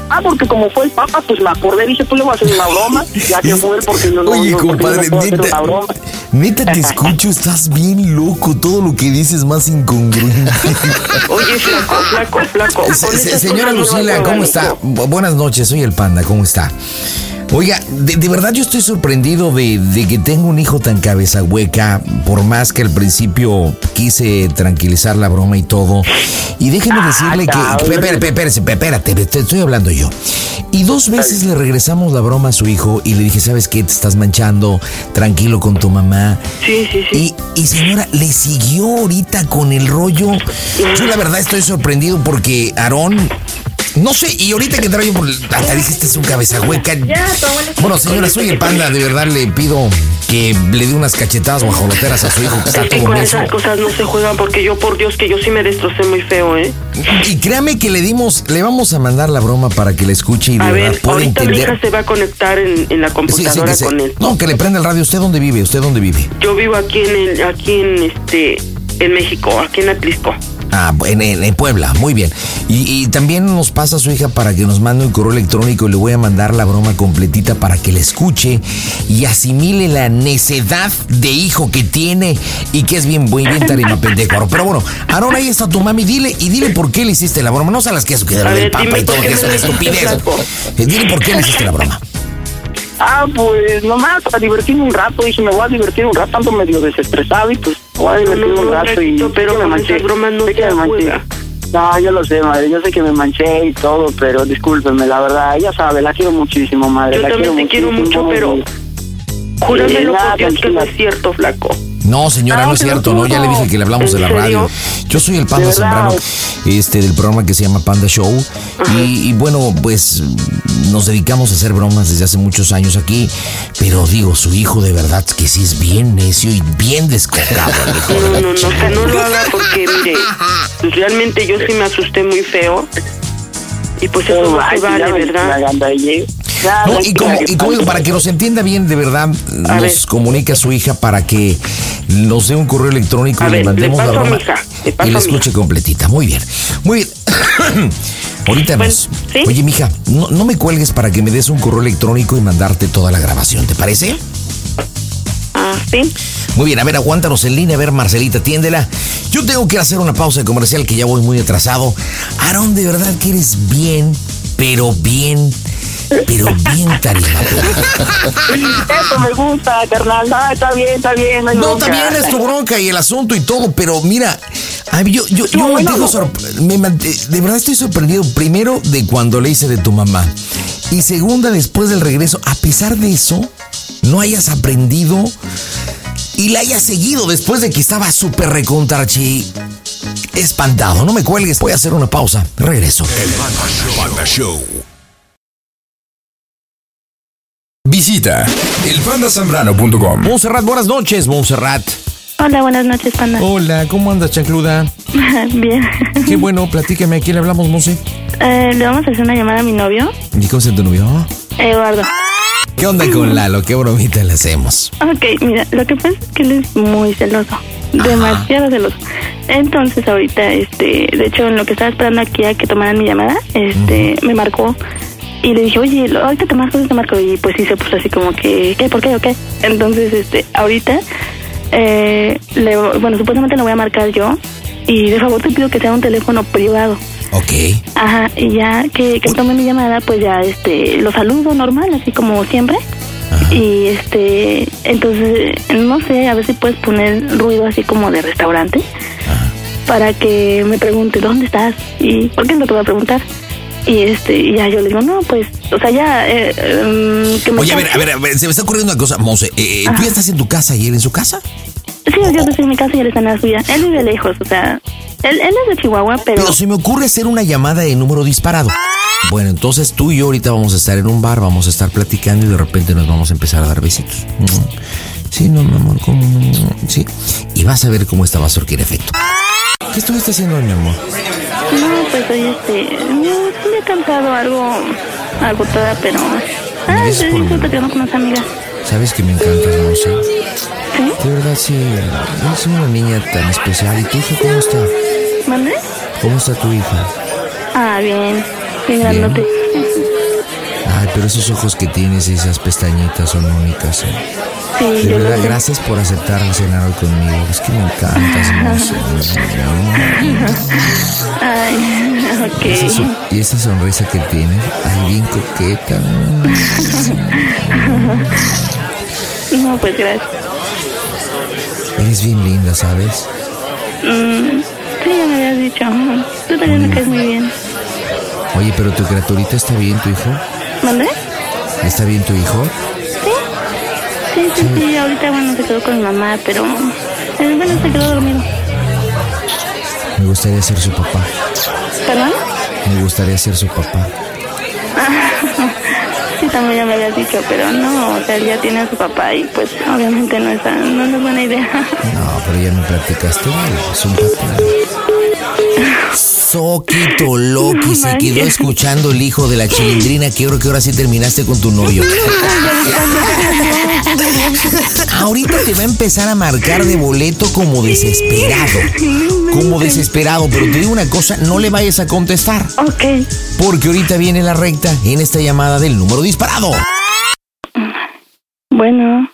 Speaker 3: Ah, porque como fue el papa, pues me acordé, dije, pues le voy a hacer una broma, ya que fue él porque no, no,
Speaker 6: Oye,
Speaker 3: no, no
Speaker 6: compadre,
Speaker 3: hacer
Speaker 6: neta,
Speaker 3: una broma.
Speaker 6: neta te escucho, estás bien loco, todo lo que dices más incongruente.
Speaker 7: Oye, flaco, flaco, flaco.
Speaker 6: Se- se- señora
Speaker 7: no
Speaker 6: Lucila, ¿cómo está? Buenas noches, soy el Panda, ¿cómo está? Oiga, de, de verdad yo estoy sorprendido de, de que tengo un hijo tan cabeza hueca, por más que al principio quise tranquilizar la broma y todo. Y déjeme decirle que... Espérate, espérate, espérate, te estoy hablando yo. Y dos veces le regresamos la broma a su hijo y le dije, ¿sabes qué? Te estás manchando, tranquilo con tu mamá.
Speaker 7: Sí, sí, sí.
Speaker 6: Y, y señora, le siguió ahorita con el rollo. Yo la verdad estoy sorprendido porque Aarón, no sé, y ahorita que traigo por hasta dije, este es un cabeza hueca. Bueno, señora, soy el panda, de verdad le pido que le dé unas cachetadas guajoloteras a su hijo que está
Speaker 7: Es que
Speaker 6: todo
Speaker 7: con esas cosas no se juegan porque yo, por Dios, que yo sí me destrocé muy feo, ¿eh?
Speaker 6: Y créame que le dimos, le vamos a mandar la broma para que la escuche y de
Speaker 7: A
Speaker 6: verdad
Speaker 7: ver,
Speaker 6: pueda
Speaker 7: ahorita mi
Speaker 6: entender.
Speaker 7: hija se va a conectar en, en la
Speaker 6: Sí, sí,
Speaker 7: computadora
Speaker 6: que se-
Speaker 7: con él.
Speaker 6: No, que le prenda el radio. ¿Usted dónde vive? ¿Usted dónde vive?
Speaker 7: Yo vivo aquí en el, aquí en este, en México, aquí en Atlisco.
Speaker 6: Ah, en, en- en Puebla, muy bien. Y, y también nos pasa a su hija para que nos mande un correo electrónico y le voy a mandar la broma completita para que la escuche y asimile la necedad de hijo que tiene y que es bien buen bien tarima pendejo. Pero bueno, Aarón, ahí está tu mami, dile y dile por qué le hiciste la broma. No sabes que eso que del papa y todo que es una estupidez. Eh, Dile por qué le hiciste la broma.
Speaker 3: Ah, pues nomás para divertirme un rato, dije, me voy a divertir un rato, ando medio desestresado y pues voy a
Speaker 7: No, no,
Speaker 3: un rato y
Speaker 7: pero
Speaker 3: me manché.
Speaker 7: esas bromas no
Speaker 3: sé que me manché. No, yo lo sé, madre, yo sé que me manché y todo, pero discúlpeme, la verdad, ella sabe, la quiero muchísimo, madre.
Speaker 7: Yo
Speaker 3: la
Speaker 7: también te quiero
Speaker 3: muchísimo
Speaker 7: mucho, pero júramelo por Dios que no es cierto, flaco.
Speaker 6: No, señora,
Speaker 3: No,
Speaker 6: no es
Speaker 3: lo
Speaker 6: cierto, no, ya le dije que le hablamos de
Speaker 7: ¿En
Speaker 6: la radio. Yo soy el Panda. Zambrano, este, del programa que se llama Panda Show. Y, y bueno, pues nos dedicamos a hacer bromas desde hace muchos años aquí. Pero digo, su hijo de verdad que sí es bien necio y bien descocado. el hijo de
Speaker 7: No, no, no, que no lo haga porque, mire, pues realmente yo sí me asusté muy feo. Y pues eso no vale, ¿verdad?
Speaker 6: No, y como,
Speaker 5: tranquila,
Speaker 6: y como digo, para que nos entienda bien, de verdad, nos
Speaker 5: ver.
Speaker 6: comunique a su hija para que nos dé un correo electrónico
Speaker 5: A
Speaker 6: y le mandemos
Speaker 5: le
Speaker 6: la
Speaker 5: a
Speaker 6: broma
Speaker 5: mi hija, le paso
Speaker 6: y la escuche completita. Muy bien. Muy bien. Ahorita
Speaker 5: Bueno,
Speaker 6: nos.
Speaker 5: ¿sí?
Speaker 6: Oye, mija, no, no me cuelgues para que me des un correo electrónico y mandarte toda la grabación, ¿te parece?
Speaker 11: Ah, sí.
Speaker 6: Muy bien, a ver, aguántanos en línea, a ver, Marcelita, tiéndela. Yo tengo que hacer una pausa comercial que ya voy muy atrasado. Aaron, de verdad que eres bien, pero bien, pero bien tarimado.
Speaker 5: Eso me gusta, carnal. No, está bien, está bien.
Speaker 6: No,
Speaker 5: bronca.
Speaker 6: también es tu bronca y el asunto y todo, pero mira, yo, yo, yo
Speaker 5: No,
Speaker 6: me
Speaker 5: bueno,
Speaker 6: mantengo
Speaker 5: no.
Speaker 6: sorpre- me mant- de verdad estoy sorprendido, primero de cuando le hice de tu mamá, y segunda después del regreso, a pesar de eso, no hayas aprendido y la hayas seguido después de que estaba súper recontarchi espantado. No me cuelgues, voy a hacer una pausa, regreso.
Speaker 12: Panda Show. Visita elpandasambrano.com.
Speaker 6: Montserrat, buenas noches, Montserrat.
Speaker 11: Hola, buenas noches, panda.
Speaker 6: Hola, ¿cómo andas, chancluda?
Speaker 11: Bien.
Speaker 6: Qué bueno, platícame, ¿a quién le hablamos, Monse?
Speaker 11: Eh, Le vamos a hacer una llamada a mi novio,
Speaker 6: ¿Y cómo se tu novio?
Speaker 11: Eduardo.
Speaker 6: ¿Qué onda con Lalo? ¿Qué bromita le hacemos?
Speaker 11: Ok, mira, lo que pasa es que él es muy celoso. Demasiado celoso. Entonces, ahorita, este, de hecho, en lo que estaba esperando aquí a que tomaran mi llamada, este, me marcó y le dije, oye, ahorita te marco, ahorita te marco. Y pues sí se puso así como que, ¿qué? ¿Por qué? ¿O qué? Entonces, este, ahorita, eh, le, bueno, supuestamente lo voy a marcar yo y de favor te pido que sea un teléfono privado.
Speaker 6: Ok.
Speaker 11: Ajá, y ya que, que tome mi llamada, pues ya este lo saludo normal, así como siempre. Y este, entonces, no sé, a ver si puedes poner ruido así como de restaurante para que me pregunte dónde estás y por qué lo que voy a preguntar. Y este, y ya yo le digo, no, pues, o sea, ya. Eh, em, que me
Speaker 6: Oye, a ver, a ver, a ver, se me está ocurriendo una cosa, Monse. eh, ¿Tú ya estás en tu casa y él en su casa?
Speaker 11: Sí, yo estoy en mi casa y él está en la suya. Él vive lejos, o sea, él, él es de Chihuahua, pero.
Speaker 6: Pero se me ocurre hacer una llamada de número disparado. Bueno, entonces tú y yo ahorita vamos a estar en un bar, vamos a estar platicando y de repente nos vamos a empezar a dar besitos. Sí, no, mi amor, ¿cómo? Sí. Y vas a ver cómo esta va a surgir efecto. ¿Qué estuviste haciendo, mi amor?
Speaker 11: No, pues hoy este. No, cansado algo agotada, pero. Ah, sí, estoy platicando con unas amigas.
Speaker 6: Sabes que me encantas, Monse.
Speaker 11: ¿Sí?
Speaker 6: De verdad, sí. Eres una niña tan especial. ¿Y tu hija cómo está?
Speaker 11: ¿Mande?
Speaker 6: ¿Cómo está tu hija?
Speaker 11: Ah, bien. Bien grandote.
Speaker 6: Pero esos ojos que tienes y esas pestañitas son únicas. ¿eh?
Speaker 11: Sí,
Speaker 6: De verdad, gracias por aceptar cenar hoy conmigo. Es que me encantas, Monse.
Speaker 11: Ay,
Speaker 6: Y esa,
Speaker 11: ok.
Speaker 6: y esa sonrisa que tienes, ay, bien coqueta.
Speaker 11: No, pues gracias.
Speaker 6: Eres bien linda, ¿sabes?
Speaker 11: Mm, sí, ya me habías dicho. Tú también me caes muy bien.
Speaker 6: Oye, pero tu criaturita está bien, tu hijo.
Speaker 11: ¿Mande?
Speaker 6: ¿Está bien tu hijo?
Speaker 11: Sí, sí, sí. Ahorita, bueno, se quedó con mi mamá, pero. eh, bueno, se quedó dormido.
Speaker 6: Me gustaría ser su papá.
Speaker 11: ¿Perdón?
Speaker 6: Me gustaría ser su papá.
Speaker 11: Sí, también ya me habías dicho, pero no, o sea, ya tiene a su papá y pues obviamente no es, no es buena idea.
Speaker 6: No, pero ya me platicaste, es un papá. Soquito Loki se quedó escuchando el hijo de la chilindrina que creo que ahora sí terminaste con tu novio. Ahorita te va a empezar a marcar de boleto como desesperado. Como desesperado, pero te digo una cosa, no le vayas a contestar.
Speaker 11: Ok.
Speaker 6: Porque ahorita viene la recta en esta llamada del número disparado.
Speaker 11: Bueno,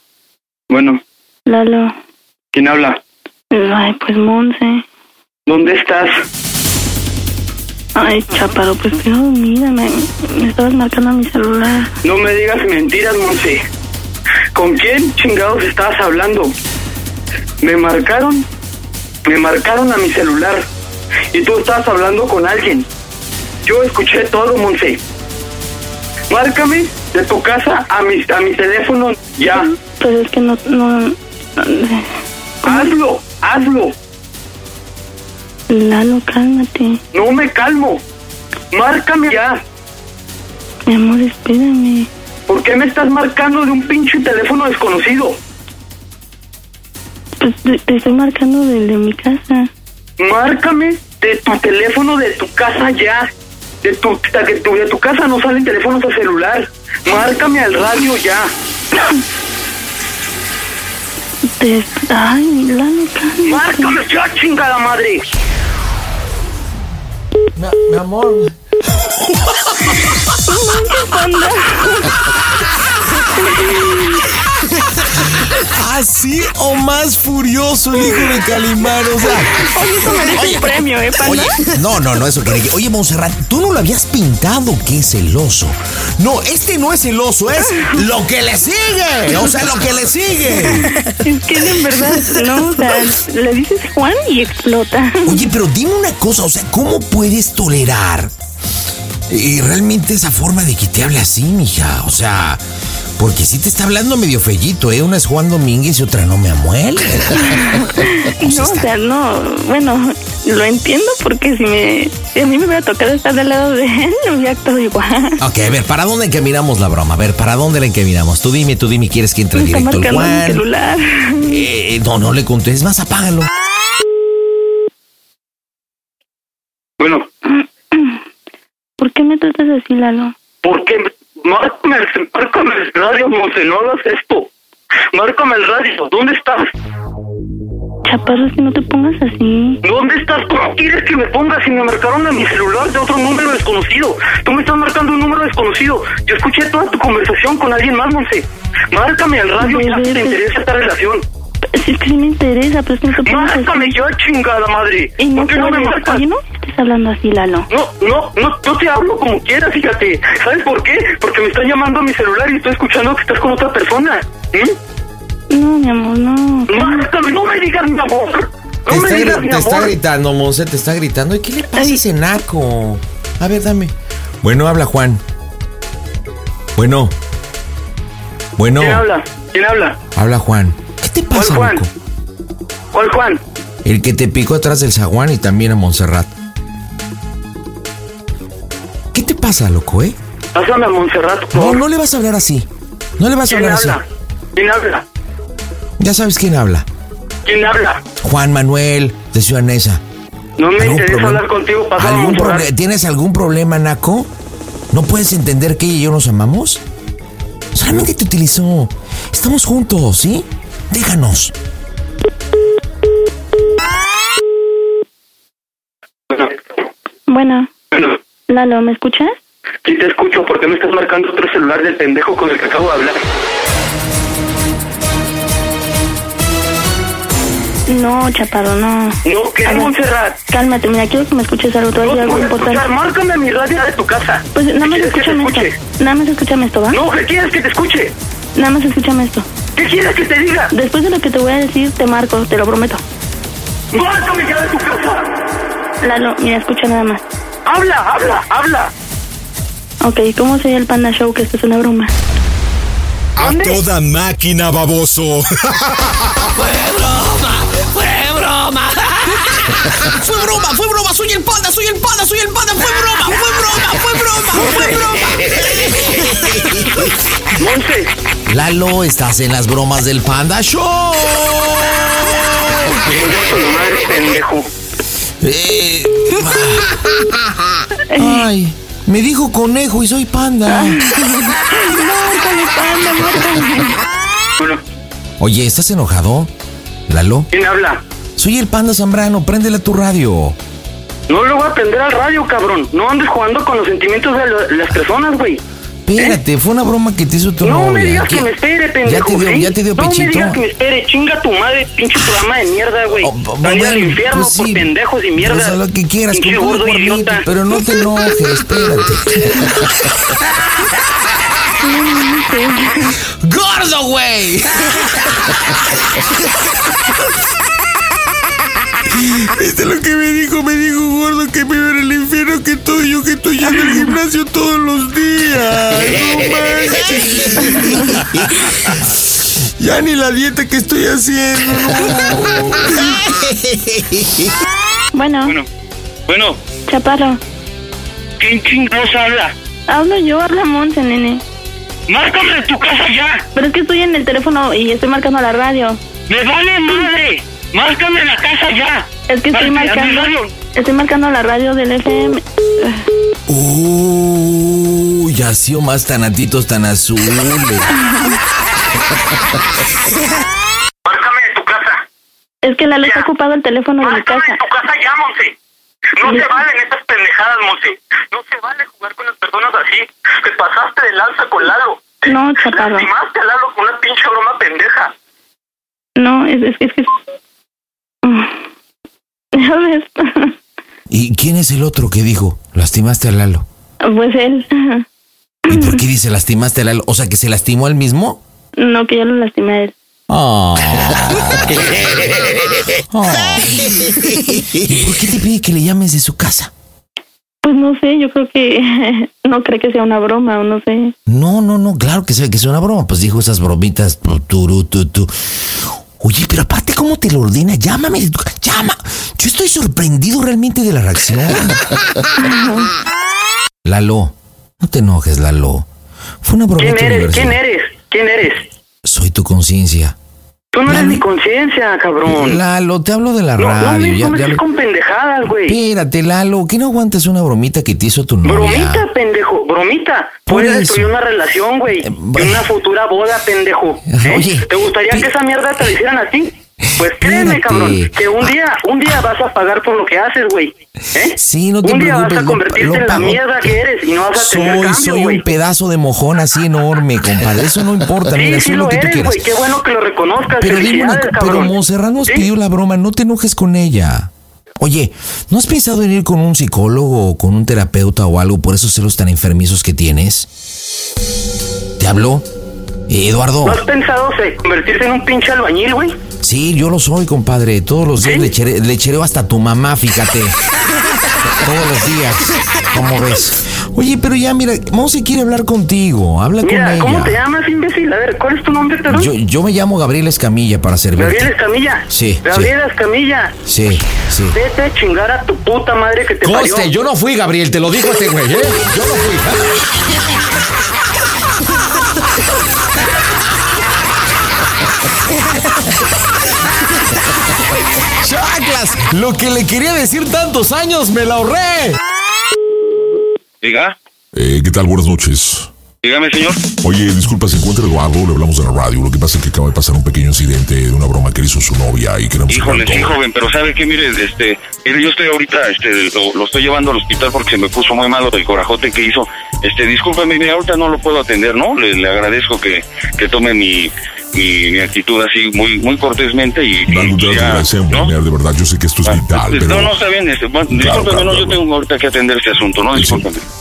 Speaker 5: Bueno,
Speaker 11: Lalo.
Speaker 5: ¿quién habla?
Speaker 11: Ay, pues Monse.
Speaker 5: ¿Dónde estás?
Speaker 11: Ay, Chaparro, pues dormida. Me, me estabas marcando a mi celular.
Speaker 5: No me digas mentiras, Monse. ¿Con quién chingados estabas hablando? Me marcaron, me marcaron a mi celular y tú estabas hablando con alguien. Yo escuché todo, Monse. Márcame de tu casa a mi, a mi teléfono ya.
Speaker 11: Pero es que no, no.
Speaker 5: Hazlo, hazlo.
Speaker 11: Lalo, cálmate.
Speaker 5: No me calmo. Márcame ya.
Speaker 11: Mi amor, espérame.
Speaker 5: ¿Por qué me estás marcando de un pinche teléfono desconocido?
Speaker 11: Pues te, te estoy marcando desde mi casa.
Speaker 5: Márcame de tu teléfono de tu casa ya. De tu, de tu, de tu casa no salen teléfonos a celular. Márcame al radio ya.
Speaker 11: Te- Ay, Lalo, cálmate.
Speaker 5: Márcame ya, chingada madre.
Speaker 6: Mi, mi amor. Así o más furioso el hijo de Calimán, o sea.
Speaker 11: Oye, eso merece un premio, ¿eh, panda?
Speaker 6: Oye, no, no, no, eso que Oye, Monserrat, tú no lo habías pintado que es el oso. No, este no es el oso, es lo que le sigue. O sea, lo que le sigue.
Speaker 11: Es que en verdad, no, o sea, le dices Juan y explota.
Speaker 6: Oye, pero dime una cosa, o sea, ¿cómo puedes tolerar eh, realmente esa forma de que te hable así, mija? O sea, porque sí te está hablando medio fellito, ¿eh? Una es Juan Domínguez y otra no me amuele.
Speaker 11: No, o sea, no, bueno, lo entiendo porque si me, si a mí me hubiera tocado estar del lado de él, hubiera actuado igual.
Speaker 6: Ok, a ver, ¿para dónde encaminamos la broma? A ver, ¿para dónde la encaminamos? Tú dime, tú dime, ¿quieres que entre
Speaker 11: Me está
Speaker 6: directo el
Speaker 11: marcando mi
Speaker 6: Juan?
Speaker 11: celular.
Speaker 6: Eh, no, no le contestes más, apágalo.
Speaker 5: Bueno,
Speaker 11: ¿Por qué me tratas así, Lalo?
Speaker 5: ¿por qué? Márcame, el- márcame el radio, Monse, no hagas esto. Márcame el radio, ¿dónde estás?
Speaker 11: Chaparro, que no te pongas así.
Speaker 5: ¿Dónde estás? ¿Cómo quieres que me ponga si me marcaron a mi celular de otro número desconocido? Tú me estás marcando un número desconocido. Yo escuché toda tu conversación con alguien más, Monse. Márcame al radio ya te interesa esta relación.
Speaker 11: Sí, Es que sí me interesa, pero es que no te.
Speaker 5: Márcame ya, chingada madre.
Speaker 11: Y no
Speaker 5: ¿Por qué no me marcas?
Speaker 11: Oye, no estés hablando así, Lalo.
Speaker 5: No, no, no, yo te hablo como quieras, fíjate. ¿Sabes por qué? Porque me están llamando a mi celular y estoy escuchando que estás con otra persona. ¿Mm?
Speaker 11: No, mi amor, no.
Speaker 5: Márcame, no me digas mi amor.
Speaker 6: Te
Speaker 5: No me
Speaker 6: está,
Speaker 5: digas mi
Speaker 6: te está gritando, Monse, te está gritando. ¿Y qué le pasa a ese naco? A ver, dame. Bueno, habla Juan. Bueno. Bueno.
Speaker 5: ¿Quién habla? ¿Quién habla?
Speaker 6: Habla Juan. ¿Qué te
Speaker 5: ¿Cuál
Speaker 6: pasa,
Speaker 5: Juan?
Speaker 6: loco?
Speaker 5: ¿Cuál Juan?
Speaker 6: El que te picó atrás del zaguán y también a Montserrat. ¿Qué te pasa, loco, eh?
Speaker 5: Pásame a Montserrat, por
Speaker 6: No, no le vas a hablar así. No le vas a
Speaker 5: ¿Quién
Speaker 6: hablar así.
Speaker 5: habla? ¿Quién habla?
Speaker 6: Ya sabes quién habla.
Speaker 5: ¿Quién habla?
Speaker 6: Juan Manuel, de Ciudad Neza.
Speaker 5: No me
Speaker 6: ¿Algún
Speaker 5: interesa
Speaker 6: problema?
Speaker 5: hablar contigo, pásame
Speaker 6: ¿Algún ¿Tienes algún problema, Naco? ¿No puedes entender que ella y yo nos amamos? Solamente te utilizó. Estamos juntos, ¿sí? Déjanos.
Speaker 11: Bueno,
Speaker 5: Bueno,
Speaker 11: Lalo, ¿me escuchas?
Speaker 5: sí te escucho, ¿por qué me estás marcando otro celular del pendejo con el que acabo de hablar?
Speaker 11: No, Chaparro, no.
Speaker 5: No, ¿qué
Speaker 11: A
Speaker 5: es Montserrat?
Speaker 11: Cálmate, mira, quiero que me escuches algo. Te voy a
Speaker 5: No
Speaker 11: algo importante.
Speaker 5: márcame a mi radio de tu casa.
Speaker 11: Pues nada más
Speaker 5: ¿Quieres que
Speaker 11: escúchame esto. Nada más escúchame esto, ¿va?
Speaker 5: No, ¿qué quieres que te escuche?
Speaker 11: Nada más escúchame esto.
Speaker 5: ¿Qué quieres que te diga?
Speaker 11: Después de lo que te voy a decir, te marco, te lo prometo.
Speaker 5: Márcame ya de tu casa.
Speaker 11: Lalo, mira, escucha nada más.
Speaker 5: Habla, habla, habla.
Speaker 11: Ok, ¿cómo sería el Panda Show? Que esto es una broma.
Speaker 13: A toda máquina, baboso.
Speaker 6: Fue broma, fue broma, soy el panda, soy el panda, soy el panda, fue broma, fue broma, fue broma, fue broma.
Speaker 5: Monse,
Speaker 6: Lalo, estás en las bromas del Panda Show.
Speaker 5: pendejo.
Speaker 6: Eh, ay, me dijo conejo y soy panda. Oye, ¿estás enojado? Lalo,
Speaker 5: ¿quién habla?
Speaker 6: Soy el panda Zambrano, préndele a tu radio.
Speaker 5: No le voy a prender al radio, cabrón. No andes jugando con los sentimientos de lo- las personas, güey.
Speaker 6: Espérate, fue una broma que te hizo tu
Speaker 5: No
Speaker 6: novia.
Speaker 5: me digas
Speaker 6: ¿Qué?
Speaker 5: que me espere, pendejo.
Speaker 6: Ya te dio,
Speaker 5: ¿sí?
Speaker 6: ya te dio
Speaker 5: no
Speaker 6: pechito.
Speaker 5: me digas que me espere. Chinga tu madre, pinche programa de mierda, güey.
Speaker 6: Oh,
Speaker 5: Salí al infierno
Speaker 6: pues
Speaker 5: por
Speaker 6: sí,
Speaker 5: pendejos y mierda.
Speaker 6: Pues haz lo que quieras,
Speaker 5: Pinche
Speaker 6: con todo
Speaker 5: gordo
Speaker 6: por mí,
Speaker 5: idiota.
Speaker 6: pero no te enojes, espérate. ¡Gordo, güey! ¿Viste lo que me dijo? Me dijo gordo que me iba en el infierno que todo yo que estoy yendo al gimnasio todos los días. No manches. Ya ni la dieta que estoy haciendo. no.
Speaker 11: Bueno,
Speaker 5: Bueno, bueno,
Speaker 11: Chaparro,
Speaker 5: ¿quién chingados habla?
Speaker 11: hablo yo, habla Monse, nene.
Speaker 5: Márcame de tu casa ya.
Speaker 11: Pero es que estoy en el teléfono y estoy marcando a la radio.
Speaker 5: Me vale madre. Márcame en la casa ya.
Speaker 11: Es que estoy
Speaker 5: Márcame a
Speaker 11: marcando. Estoy marcando a la radio del FM.
Speaker 6: Uy, así o más tanatitos tan azules.
Speaker 5: Márcame de tu casa.
Speaker 7: Es que Lalo está ocupado el teléfono de mi
Speaker 5: Márcame
Speaker 7: casa.
Speaker 5: de tu casa ya, Monse. No se valen estas pendejadas, Monse. No se vale jugar con las personas así. Te pasaste de lanza con Lalo.
Speaker 7: No, chaparro.
Speaker 5: Lastimaste a Lalo con una pinche broma pendeja.
Speaker 7: No, es, es, es que... Ya ves.
Speaker 6: ¿Y quién es el otro que dijo? Lastimaste a Lalo.
Speaker 7: Pues él.
Speaker 6: ¿Y por qué dice lastimaste a Lalo? O sea, que se lastimó él mismo.
Speaker 7: No, que yo lo lastimé a él.
Speaker 6: Ah. Ah. ¿Y por qué te pide que le llames de su casa?
Speaker 7: Pues no sé, yo creo que no cree que sea una broma o no sé.
Speaker 6: No, no, no, claro que sé que es una broma. Pues dijo esas bromitas. tu, tu, tu. Oye, pero aparte, ¿cómo te lo ordena? Llámame. Llama. Yo estoy sorprendido realmente de la reacción. Lalo, no te enojes, Lalo. Fue una bromita
Speaker 5: ¿Quién eres? ¿Quién eres? ¿Quién eres?
Speaker 6: Soy tu conciencia.
Speaker 5: Tú no eres mi conciencia, cabrón.
Speaker 6: Lalo, te hablo de la
Speaker 5: No, no
Speaker 6: radio.
Speaker 5: me
Speaker 6: ya-
Speaker 5: no me
Speaker 6: ya lo-
Speaker 5: con pendejadas, güey.
Speaker 6: Espérate, Lalo, ¿qué no aguantas una bromita que te hizo tu novia?
Speaker 5: Bromita, pendejo, bromita. Puedes destruir una relación, güey.
Speaker 6: Eh,
Speaker 5: una futura boda, pendejo. ¿Eh?
Speaker 6: Oye,
Speaker 5: ¿Te gustaría que esa mierda te la hicieran a ti? Pues créeme,
Speaker 6: Espérate.
Speaker 5: cabrón, que un día, un día vas a pagar por lo que haces, güey. ¿Eh?
Speaker 6: Sí, no te
Speaker 5: un día
Speaker 6: preocupes.
Speaker 5: vas a
Speaker 6: lo-
Speaker 5: convertirte
Speaker 6: lo
Speaker 5: en la
Speaker 6: pago.
Speaker 5: mierda que eres y no vas a tener
Speaker 6: Soy,
Speaker 5: cambio,
Speaker 6: soy
Speaker 5: güey.
Speaker 6: un pedazo de mojón así enorme, compadre. Eso no importa, mira,
Speaker 5: sí
Speaker 6: lo
Speaker 5: lo
Speaker 6: que tú
Speaker 5: eres,
Speaker 6: quieras.
Speaker 5: güey. Qué bueno que lo reconozcas.
Speaker 6: Pero dime una
Speaker 5: Felicidades,
Speaker 6: co- pero
Speaker 5: cabrón.
Speaker 6: Monserrat nos
Speaker 5: ¿Sí?
Speaker 6: pidió la broma, no te enojes con ella. Oye, ¿no has pensado en ir con un psicólogo o con un terapeuta o algo por esos celos tan enfermizos que tienes? ¿Te habló? Eh, Eduardo.
Speaker 5: ¿No has pensado se, convertirte en un pinche albañil, güey?
Speaker 6: Sí, yo lo soy, compadre. Todos los días le, chereo hasta tu mamá, fíjate. Todos los días. ¿Cómo ves? Oye, pero ya, mira, Monse quiere hablar contigo. Habla
Speaker 5: Mira,
Speaker 6: con
Speaker 5: ¿cómo te
Speaker 6: ella.
Speaker 5: llamas, imbécil? A ver, ¿cuál es tu nombre, perdón?
Speaker 6: Yo, yo me llamo Gabriel Escamilla para servirte.
Speaker 5: Gabriel Escamilla.
Speaker 6: Sí,
Speaker 5: Gabriel Escamilla.
Speaker 6: Sí, sí.
Speaker 5: Vete a chingar a tu puta madre que te parió.
Speaker 6: Coste, yo no fui, Gabriel, te lo dijo este güey, ¿eh? Yo no fui. Lo que le quería decir tantos años, me la ahorré.
Speaker 14: Diga,
Speaker 15: Eh, ¿Qué tal? Buenas noches.
Speaker 14: dígame, señor.
Speaker 15: Oye, disculpa, se encuentra Eduardo, le hablamos de la radio. Lo que pasa es que acaba de pasar un pequeño incidente de una broma que le hizo su novia y queremos
Speaker 14: Híjole, sí, joven, pero sabe que mire, este, yo estoy ahorita, este, lo, lo estoy llevando al hospital porque se me puso muy malo del corajote que hizo. Este, discúlpeme, mire, ahorita no lo puedo atender, ¿no? Le, le agradezco que, que tome mi, mi, mi actitud así muy, muy cortésmente y,
Speaker 15: te
Speaker 14: ya, ¿no?
Speaker 15: de verdad. Yo sé que esto es vital,
Speaker 14: Este,
Speaker 15: pero...
Speaker 14: No, no, está bien, este, bueno,
Speaker 15: Claro,
Speaker 14: discúlpeme,
Speaker 15: claro,
Speaker 14: no, yo
Speaker 15: claro.
Speaker 14: tengo ahorita que atender este asunto, ¿no?
Speaker 15: Sí.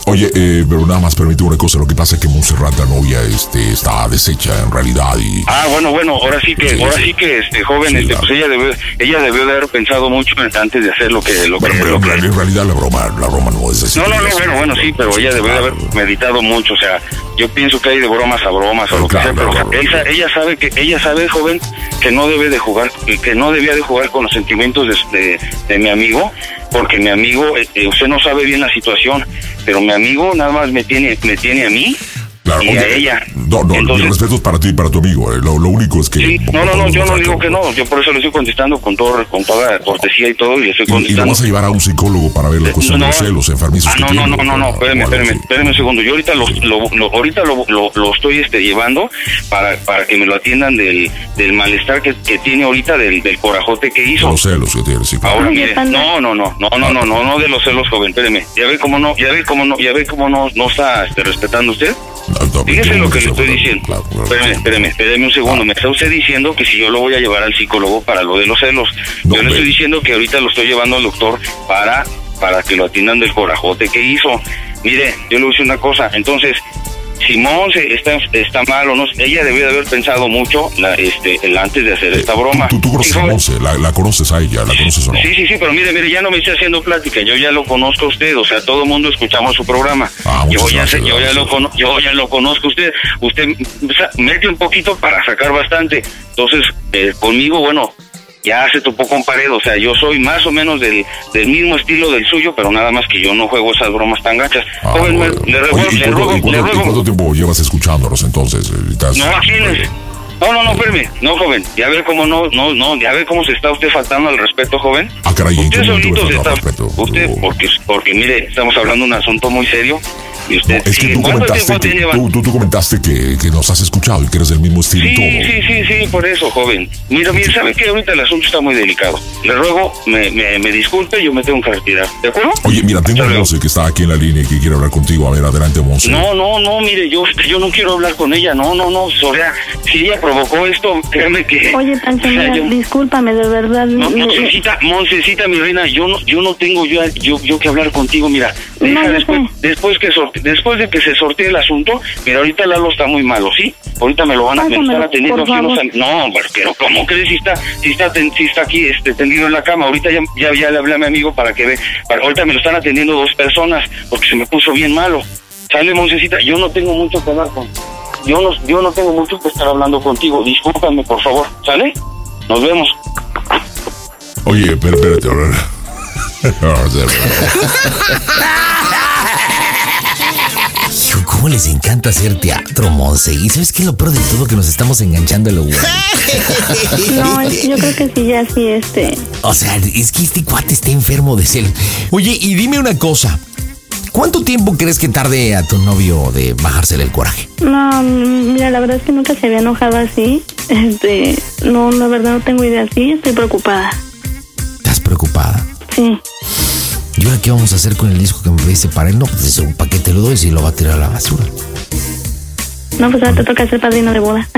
Speaker 15: Oye, eh, pero nada más permíteme una cosa. Lo que pasa es que Montserrat, la novia, este, está deshecha en realidad y...
Speaker 14: Ah, bueno, bueno, ahora sí que,
Speaker 15: Sí,
Speaker 14: ahora
Speaker 15: sí.
Speaker 14: que, este, joven,
Speaker 15: Sí,
Speaker 14: este, pues ella debió, ella debió de haber pensado mucho antes de hacer lo que, lo
Speaker 15: Bueno,
Speaker 14: que,
Speaker 15: pero
Speaker 14: lo que-
Speaker 15: en realidad la broma, la broma no es así.
Speaker 14: No, no, no,
Speaker 15: Es-
Speaker 14: bueno, bueno, sí, pero ella debió de haber meditado mucho, o sea, yo pienso que hay de bromas a bromas o lo que sea, pero ella, ella sabe que, ella sabe, joven, que no debe de jugar, que no debía de jugar con los sentimientos de, de- de mi amigo, porque mi amigo, eh, eh, usted no sabe bien la situación, pero mi amigo nada más me tiene, me tiene a mí
Speaker 15: Claro,
Speaker 14: y a
Speaker 15: oye,
Speaker 14: ella.
Speaker 15: No, no,
Speaker 14: Entonces-
Speaker 15: mi respeto es para ti y para tu amigo. eh, Lo, lo único es que...
Speaker 14: Sí, no, no, no, yo no digo que no, yo por eso le estoy contestando con todo, con toda cortesía y todo, y le estoy
Speaker 15: Y, y lo
Speaker 14: contestando.
Speaker 15: vas a llevar a un psicólogo para ver la cuestión de los celos enfermizos
Speaker 14: ah,
Speaker 15: que
Speaker 14: no, no,
Speaker 15: tiene.
Speaker 14: no, no, no, espérame, espérame, espérame un segundo. Yo ahorita lo, lo, lo- ahorita lo, lo, lo estoy este, llevando para, para que me lo atiendan del, del malestar que, que tiene ahorita, del, del corajote que hizo.
Speaker 15: los celos que tiene, sí.
Speaker 14: Ahora mire, no, no, no, no, no, no, no, no de los celos, joven, espéreme. Ya ve cómo no, ya ve cómo no, ya ve cómo no, no está este, respetando usted. Fíjese lo que le estoy diciendo.
Speaker 15: claro, claro,
Speaker 14: espérame, espérame un segundo. Me está usted diciendo que si yo lo voy a llevar al psicólogo para lo de los celos.
Speaker 15: No,
Speaker 14: yo le estoy diciendo que ahorita lo estoy llevando al doctor para, para que lo atiendan del corajote que hizo. Mire, yo le voy a decir una cosa. Entonces, Simón está, está mal o no, ella debió de haber pensado mucho la, este, el antes de hacer esta broma.
Speaker 15: Tú, tú conoces
Speaker 14: Sí,
Speaker 15: a
Speaker 14: joven.
Speaker 15: Monse, la, la conoces a ella, la conoces o no.
Speaker 14: Sí, sí, sí, pero mire, mire, ya no me esté haciendo plática, yo ya lo conozco a usted, o sea, todo el mundo escuchamos su programa.
Speaker 15: Ah,
Speaker 14: yo, ya
Speaker 15: gracias,
Speaker 14: yo, ya lo cono- yo ya lo conozco a usted, usted o sea, mete un poquito para sacar bastante, entonces eh, conmigo, bueno, ya se topó con pared, o sea, yo soy más o menos del, del mismo estilo del suyo, pero nada más que yo no juego esas bromas tan gachas.
Speaker 15: Ah,
Speaker 14: Joven, me- le ruego,
Speaker 15: Oye, ¿y
Speaker 14: le ruego, le
Speaker 15: cuánto- y
Speaker 14: ruego-
Speaker 15: cuánto tiempo llevas escuchándonos entonces? Eh, estás-
Speaker 14: no, imagínese. No, no, no, espérame. No, joven. Ya ver cómo no, no, no. Ya ver cómo se está usted faltando al respeto, joven.
Speaker 15: Ah, caray, ¿en qué
Speaker 14: Usted solito se está... Usted, porque, porque mire, estamos hablando de un asunto muy serio. Y usted
Speaker 15: Es que tú
Speaker 14: ¿Cuánto
Speaker 15: comentaste, que,
Speaker 14: lleva?
Speaker 15: tú, tú, tú comentaste que, que nos has escuchado y que eres del mismo estilo y
Speaker 14: Sí, sí, sí, sí, por eso, joven. Mira, mire, sabe que ahorita el asunto está muy delicado. Le ruego, me, me, me disculpe, yo me tengo que retirar. ¿De acuerdo?
Speaker 15: Oye, mira, tengo a. Monse que está aquí en la línea y que quiere hablar contigo. A ver, adelante, Monse.
Speaker 14: No, no, no, mire, yo, yo no quiero hablar con ella, no, no, no, o sea, si ella provocó esto, créeme que...
Speaker 7: Oye, Pancho,
Speaker 14: o sea,
Speaker 7: mira,
Speaker 14: yo-
Speaker 7: discúlpame, de verdad.
Speaker 14: No,
Speaker 7: no-
Speaker 14: Moncecita, Moncecita, mi reina, yo no, yo no tengo yo, yo, yo que hablar contigo, mira, deja
Speaker 7: No, yo
Speaker 14: después, después que sorte- después de que se sortee el asunto, mira, ahorita Lalo está muy malo, ¿sí? Ahorita me lo van a están atendiendo aquí unos No, pero ¿cómo crees si está, si está, ten- si está aquí, este, tendido en la cama? Ahorita ya, ya, ya le hablé a mi amigo para que ve, para, ahorita me lo están atendiendo dos personas, porque se me puso bien malo. Sale, Moncecita, yo no tengo mucho que hablar con, yo no, yo no tengo mucho que estar hablando contigo, discúlpame, por favor, ¿sale? Nos vemos.
Speaker 15: Oye, pero espérate, ahora.
Speaker 6: ¿cómo les encanta hacer teatro, Monse? ¿Y sabes qué es lo peor de todo? Que nos estamos enganchando a lo bueno.
Speaker 7: No, es- yo creo que sí, ya sí, este.
Speaker 6: O sea, es que este cuate está enfermo de cel. Oye, y dime una cosa. ¿Cuánto tiempo crees que tarde a tu novio de bajársele el coraje?
Speaker 7: No, mm, mira, la verdad es que nunca se había enojado así. Este, no, la verdad no tengo idea. Sí, estoy preocupada.
Speaker 6: ¿Estás preocupada?
Speaker 7: Sí.
Speaker 6: ¿Y ahora qué vamos a hacer con el disco que me pediste para él? No, pues es un paquete lo doy y lo va a tirar a la basura.
Speaker 7: No, pues ahora te toca ser padrino de boda.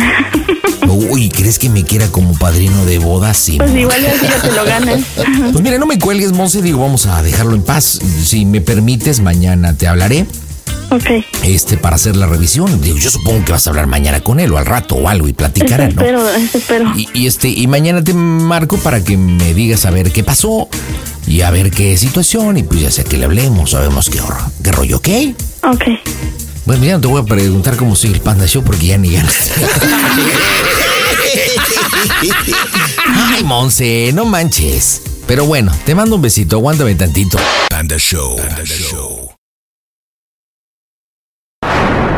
Speaker 6: Uy, ¿crees que me quiera como padrino de boda? Sí.
Speaker 7: Pues igual ya sí ya te lo ganas.
Speaker 6: Pues mira, no me cuelgues, Monse, digo, vamos a dejarlo en paz. Si me permites, mañana te hablaré.
Speaker 7: Ok.
Speaker 6: Este, para hacer la revisión. Digo, yo supongo que vas a hablar mañana con él o al rato o algo y platicarán, ¿no?
Speaker 7: espero, espero.
Speaker 6: Y, y este, y mañana te marco para que me digas a ver qué pasó y a ver qué situación. Y pues ya sea que le hablemos, sabemos qué, qué rollo, ¿ok?
Speaker 7: Ok.
Speaker 6: Bueno, ya no te voy a preguntar cómo sigue el Panda Show porque ya ni ganas. Ay, Monse, no manches. Pero bueno, te mando un besito, aguántame tantito.
Speaker 12: Panda Show.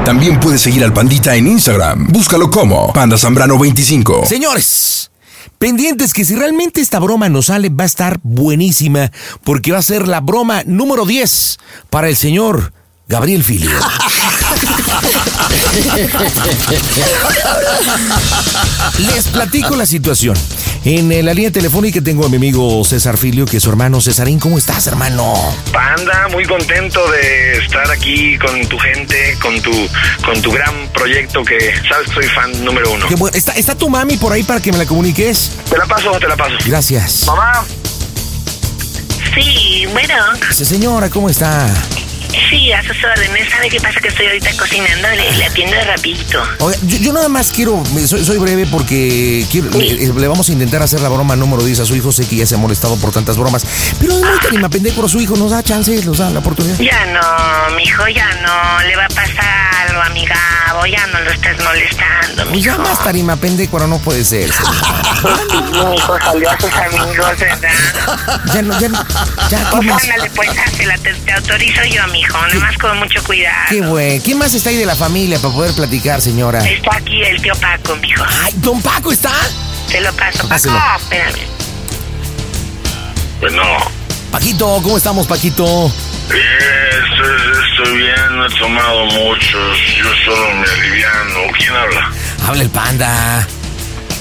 Speaker 12: También puedes seguir al Pandita en Instagram. Búscalo como Panda Zambrano 25.
Speaker 6: Señores, pendientes que si realmente esta broma nos sale va a estar buenísima porque va a ser la broma número 10 para el señor Gabriel Filio. Les platico la situación. En eh, la línea telefónica tengo a mi amigo César Filio, que es su hermano Cesarín. ¿Cómo estás, hermano?
Speaker 16: Panda, muy contento de estar aquí con tu gente, con tu, con tu gran proyecto que sabes que soy fan número uno.
Speaker 6: Qué bueno. ¿Está, ¿Está tu mami por ahí para que me la comuniques?
Speaker 16: Te la paso, te la paso.
Speaker 6: Gracias.
Speaker 16: Mamá,
Speaker 17: Sí, bueno,
Speaker 6: Sí, Señora, ¿cómo está?
Speaker 17: Sí, a sus órdenes. ¿Sabe qué pasa? Que estoy ahorita cocinando, le, le atiendo rapidito.
Speaker 6: Oiga, yo, yo nada más quiero, soy, soy breve porque quiero- le, le vamos a intentar hacer la broma número 10 a su hijo. Sé que ya se ha molestado por tantas bromas, pero es muy tarima pendejo a su hijo. Nos da chance, nos da la oportunidad.
Speaker 17: Ya no, mijo, ya no. Le va a pasar algo a mi Gabo. Ya no lo estás molestando,
Speaker 6: Pues ya
Speaker 17: mijo.
Speaker 6: más tarima pendejo, no puede ser.
Speaker 17: Mi hijo salió a sus amigos, ¿verdad?
Speaker 6: Ya no, ya no, ya, ¿qué
Speaker 17: Pues
Speaker 6: más?
Speaker 17: ándale, pues, te, te autorizo yo, mijo. Nada más con mucho cuidado.
Speaker 6: Qué bueno. ¿Quién más está ahí de la familia para poder platicar, señora?
Speaker 17: Está aquí el tío Paco, mijo.
Speaker 6: Ay, don Paco está.
Speaker 17: Te lo paso, Paco.
Speaker 6: Páselo.
Speaker 17: Espérame.
Speaker 16: bueno,
Speaker 6: Paquito, ¿cómo estamos, Paquito?
Speaker 16: estoy, estoy bien, no he tomado muchos, yo solo me aliviano. ¿Quién habla?
Speaker 6: Habla el panda.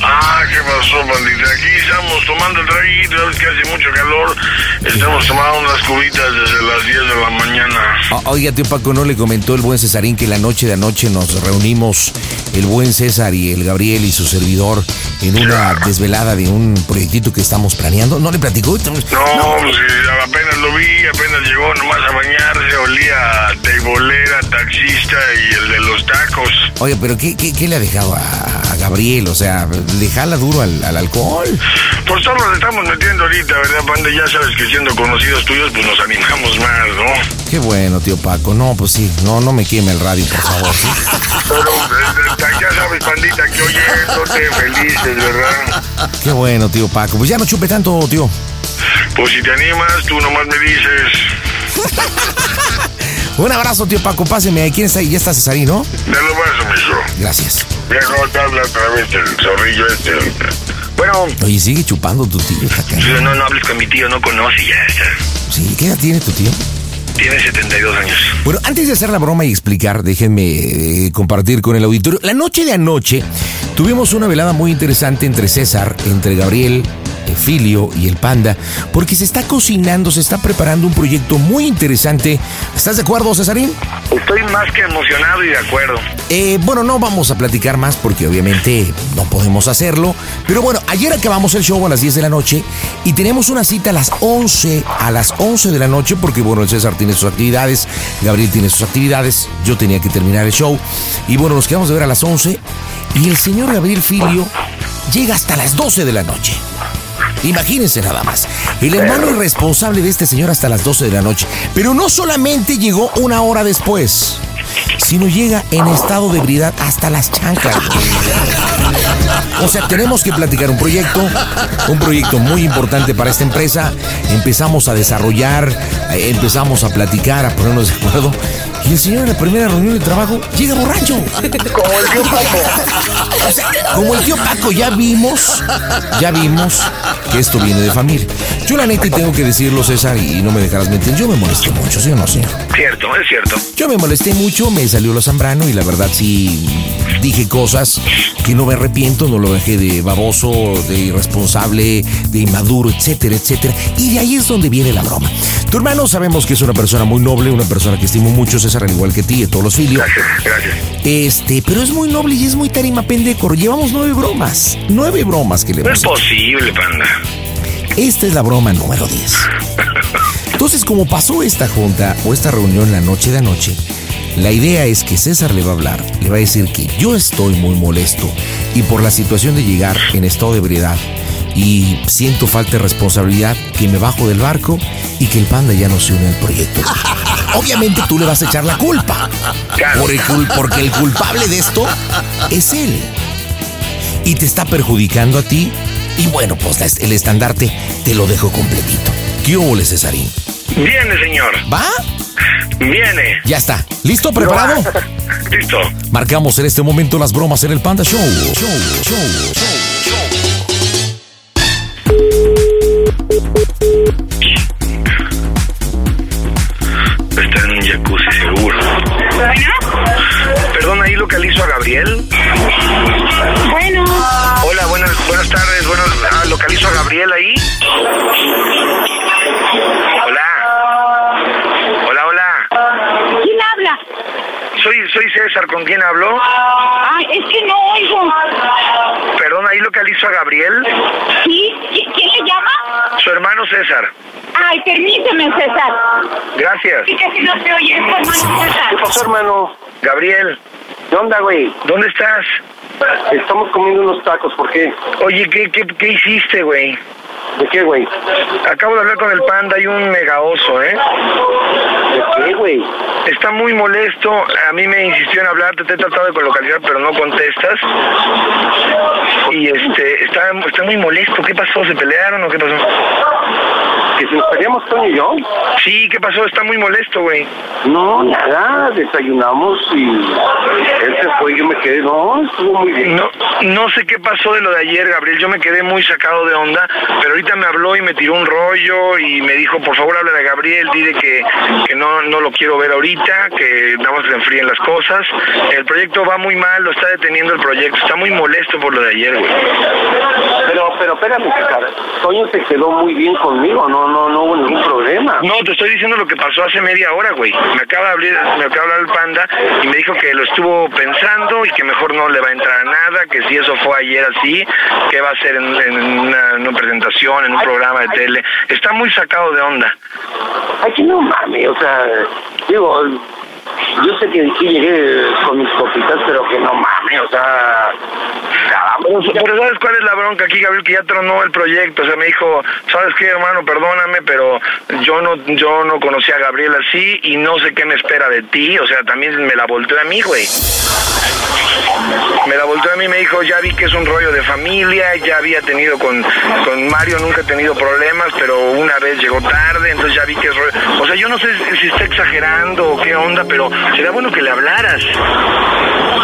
Speaker 16: Ah, ¿qué pasó, bandita? Aquí estamos tomando el traguito, que hace mucho calor. Estamos tomando unas cubitas desde las 10 de la mañana.
Speaker 6: O- Oiga, tío Paco, ¿no le comentó el buen Cesarín que la noche de anoche nos reunimos el buen César y el Gabriel y su servidor en una desvelada de un proyectito que estamos planeando? ¿No le platicó?
Speaker 16: No, pues eh, apenas lo vi, apenas llegó nomás a bañarse, olía a teibolera, taxista y el de los tacos.
Speaker 6: Oye, pero ¿qué, qué, qué le ha dejado a, a Gabriel? O sea, ¿le jala duro al, al alcohol?
Speaker 16: Pues todos nos estamos metiendo ahorita, ¿verdad, Panda? Ya sabes que siendo conocidos tuyos, pues nos animamos más, ¿no?
Speaker 6: Qué bueno, tío Paco. No, pues sí, no, no me queme el radio, por favor. ¿sí?
Speaker 16: Pero ya sabes, Pandita, que oyéndote felices, ¿verdad?
Speaker 6: Qué bueno, tío Paco. Pues ya no chupe tanto, tío.
Speaker 16: Pues si te animas, tú nomás me dices.
Speaker 6: Un abrazo, tío Paco. Páseme. ¿Quién está ahí? Ya está Cesarín, ¿no?
Speaker 16: Te lo paso, mijo.
Speaker 6: Gracias.
Speaker 16: Y viejo, te habla otra vez el zorrillo este. Bueno,
Speaker 6: Oye, sigue chupando tu tío. está
Speaker 16: no, no hables con mi tío, no conoce ya.
Speaker 6: Sí, ¿qué edad tiene tu tío?
Speaker 16: Tiene 72 años.
Speaker 6: Bueno, antes de hacer la broma y explicar, déjenme eh, compartir con el auditorio. La noche de anoche tuvimos una velada muy interesante entre César, entre Gabriel, Filio y el Panda, porque se está cocinando, se está preparando un proyecto muy interesante. ¿Estás de acuerdo, Cesarín?
Speaker 16: Estoy más que emocionado y de acuerdo.
Speaker 6: Eh, bueno, no vamos a platicar más porque obviamente no podemos hacerlo. Pero bueno, ayer acabamos el show a las 10 de la noche y tenemos una cita a las 11, a las 11 de la noche porque bueno, el César tiene sus actividades, Gabriel tiene sus actividades, yo tenía que terminar el show. Y bueno, nos quedamos de ver a las 11 y el señor Gabriel Filio llega hasta las 12 de la noche. Imagínense nada más. El hermano irresponsable de este señor hasta las 12 de la noche. Pero no solamente llegó una hora después, sino llega en estado de ebriedad hasta las chanclas. O sea, tenemos que platicar un proyecto, un proyecto muy importante para esta empresa. Empezamos a desarrollar, eh, empezamos a platicar, a ponernos de acuerdo. Y el señor en la primera reunión de trabajo llega borracho.
Speaker 16: Como el tío Paco.
Speaker 6: O sea, como el tío Paco, ya vimos, ya vimos que esto viene de familia. Yo la neta y tengo que decirlo, César, y no me dejarás mentir, yo me molesté mucho, ¿sí o no, señor?
Speaker 16: Cierto, es cierto.
Speaker 6: Yo me molesté mucho, me salió lo zambrano y la verdad sí dije cosas que no me arrepiento, no lo dejé de baboso, de irresponsable, de inmaduro, etcétera, etcétera. Y de ahí es donde viene la broma. Tu hermano sabemos que es una persona muy noble, una persona que estimo mucho, César, al igual que ti, de todos los filios.
Speaker 16: Gracias.
Speaker 6: Este, pero es muy noble y es muy tarima pendejo. Llevamos nueve bromas. Nueve bromas que le
Speaker 16: No es posible, panda.
Speaker 6: Esta es la broma número 10. Entonces, como pasó esta junta o esta reunión la noche de anoche, la idea es que César le va a hablar, le va a decir que yo estoy muy molesto y por la situación de llegar en estado de ebriedad y siento falta de responsabilidad, que me bajo del barco y que el panda ya no se une al proyecto. Obviamente tú le vas a echar la culpa, por el cul- porque el culpable de esto es él y te está perjudicando a ti. Y bueno, pues el estandarte te lo dejo completito. ¿Qué hubo, Cesarín?
Speaker 16: Viene, señor.
Speaker 6: ¿Va?
Speaker 16: Viene.
Speaker 6: Ya está. ¿Listo? ¿Preparado?
Speaker 16: Listo.
Speaker 6: Marcamos en este momento las bromas en el Panda Show. Show, show, show.
Speaker 16: Localizo a Gabriel.
Speaker 5: Bueno.
Speaker 16: Hola, buenas, buenas tardes. Buenas, ah, localizo a Gabriel ahí. Hola. Hola, hola.
Speaker 5: ¿Quién habla?
Speaker 16: Soy, soy César, ¿con quién hablo?
Speaker 5: Ay, es que no oigo.
Speaker 16: Perdón, ahí localizo a Gabriel.
Speaker 5: ¿Sí? ¿Qui- ¿Quién le llama?
Speaker 16: Su hermano César.
Speaker 5: Ay, permíteme, César.
Speaker 16: Gracias.
Speaker 5: Sí, casi no se oye. Hermano César.
Speaker 16: ¿Qué pasó, hermano? Gabriel.
Speaker 18: ¿Qué onda, güey?
Speaker 16: ¿Dónde estás?
Speaker 18: Estamos comiendo unos tacos, ¿por qué?
Speaker 16: Oye, ¿qué, qué, qué hiciste, güey?
Speaker 18: ¿De qué, güey?
Speaker 16: Acabo de hablar con el panda, hay un mega oso, ¿eh?
Speaker 18: ¿De qué, güey?
Speaker 16: Está muy molesto, a mí me insistió en hablarte, te he tratado de localizar, pero no contestas. Y este, está, está muy molesto, ¿qué pasó? ¿Se pelearon o qué pasó?
Speaker 18: ¿Que si nos peleamos, Toño y yo?
Speaker 16: Sí, ¿qué pasó? Está muy molesto, güey.
Speaker 18: No, nada, desayunamos y él se fue y yo me quedé. No, estuvo muy bien.
Speaker 16: No, no sé qué pasó de lo de ayer, Gabriel. Yo me quedé muy sacado de onda, pero ahorita me habló y me tiró un rollo y me dijo, por favor, habla de Gabriel, dile que, que no, no lo quiero ver ahorita, que nada más se enfríen las cosas. El proyecto va muy mal, lo está deteniendo el proyecto. Está muy molesto por lo de ayer, güey.
Speaker 18: Pero, pero espérame. Toño se quedó muy bien conmigo, no, no, no hubo ningún problema.
Speaker 16: No, te estoy diciendo lo que pasó hace media hora, güey. Me acaba de hablar, me acaba de hablar el panda y me dijo que lo estuvo pensando y que mejor no le va a entrar a nada, que si eso fue ayer así, que va a ser en, en una, en una presentación, en un programa de tele. Está muy sacado de onda.
Speaker 18: Ay, que no mames, o sea, digo, yo sé que sí llegué con mis copitas, pero que no mames, o sea...
Speaker 16: Pero, ¿sabes cuál es la bronca aquí, Gabriel? Que ya tronó el proyecto. O sea, me dijo, ¿sabes qué, hermano? Perdóname, pero yo no yo no conocí a Gabriel así y no sé qué me espera de ti. O sea, también me la volteó a mí, güey. Me la volteó a mí me dijo, ya vi que es un rollo de familia, ya había tenido con, con Mario, nunca he tenido problemas, pero una vez llegó tarde, entonces ya vi que es rollo. O sea, yo no sé si está exagerando o qué onda, pero sería bueno que le hablaras.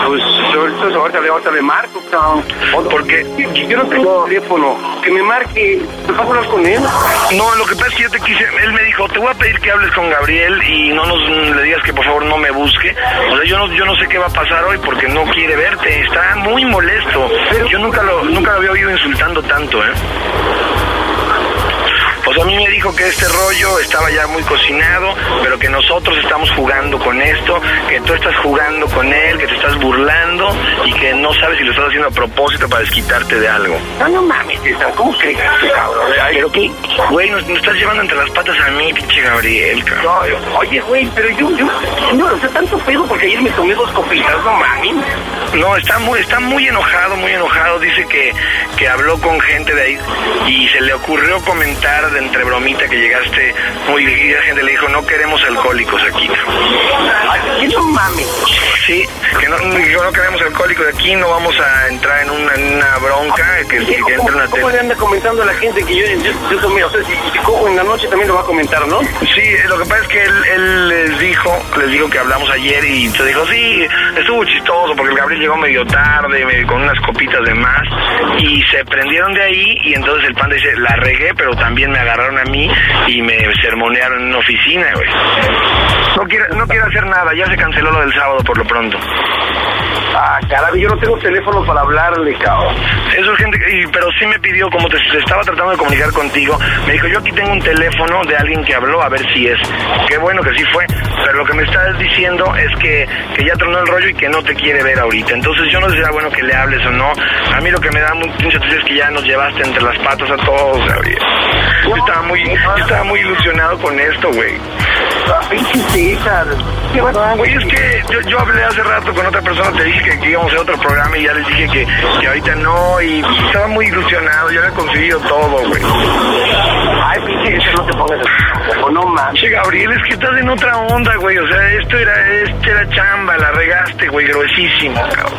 Speaker 18: Pues ahorita, ahorita, ahorita le marco, cabrón.
Speaker 16: Porque
Speaker 18: yo no tengo teléfono. Que me marque. ¿Te puedo hablar con él?
Speaker 16: No, lo que pasa es que yo te quise, él me dijo, te voy a pedir que hables con Gabriel y no nos le digas que por favor no me busque. O sea, yo no, yo no sé qué va a pasar hoy porque no quiere verte, está muy molesto. Yo nunca lo, nunca lo había oído insultando tanto, ¿eh? Pues a mí me dijo que este rollo estaba ya muy cocinado, pero que nosotros estamos jugando con esto, que tú estás jugando con él, que te estás burlando y que no sabes si lo estás haciendo a propósito para desquitarte de algo.
Speaker 18: No, no mames, ¿cómo crees que cabrón?
Speaker 16: Pero que, güey, nos, nos estás llevando entre las patas a mí, pinche Gabriel, cabrón.
Speaker 18: no, oye, güey, pero yo, yo, no, o sea, tanto pedo porque ayer me tomé dos copitas, no mames.
Speaker 16: No, está muy, está muy enojado, muy enojado. Dice que, que habló con gente de ahí y se le ocurrió comentar de entre bromita que llegaste muy y la gente le dijo no queremos alcohólicos aquí.
Speaker 18: No mames.
Speaker 16: Sí, que no, no queremos alcohólicos aquí, no vamos a entrar en una, en una bronca, que, que,
Speaker 18: ¿Cómo,
Speaker 16: una
Speaker 18: cómo le anda comentando a la gente que yo, yo, yo tomé? O sea, si, si cojo en la noche también lo va a comentar, ¿no?
Speaker 16: Sí, lo que pasa es que él, él les dijo, les dijo que hablamos ayer y se dijo, sí, estuvo chistoso porque el Gabriel llegó medio tarde, me- con unas copitas de más y se prendieron de ahí y entonces el panda dice, la regué, pero también me agarraron a mí y me sermonearon en una oficina, güey. No quiero, no quiero hacer nada, ya se canceló lo del sábado por lo pronto.
Speaker 18: Ah, caray, yo no tengo teléfono para hablarle, cabrón.
Speaker 16: Es urgente, y- pero sí me pidió, como te estaba tratando de comunicar contigo, me dijo, yo aquí tengo un teléfono de alguien que habló, a ver si es. Qué bueno que sí fue, pero lo que me estás diciendo es que, que ya tronó el rollo y que no te quiere ver ahorita. Entonces yo no sé si era bueno que le hables o no. A mí lo que me da mucha tristeza es que ya nos llevaste entre las patas a todos, Gabriel. Yo estaba muy, yo estaba muy ilusionado con esto, güey.
Speaker 18: Ah, pinche César. ¿Qué va-
Speaker 16: No, güey, es que yo, yo hablé hace rato con otra persona, te dije que, que íbamos a hacer otro programa y ya les dije que, que ahorita no, y estaba muy ilusionado, ya había conseguido todo, güey.
Speaker 18: Ay, pinche no te pongas No mames.
Speaker 16: Che, Gabriel, es que estás en otra onda, güey, o sea, esto era, esto era chamba, la regaste, güey, gruesísimo, cabrón.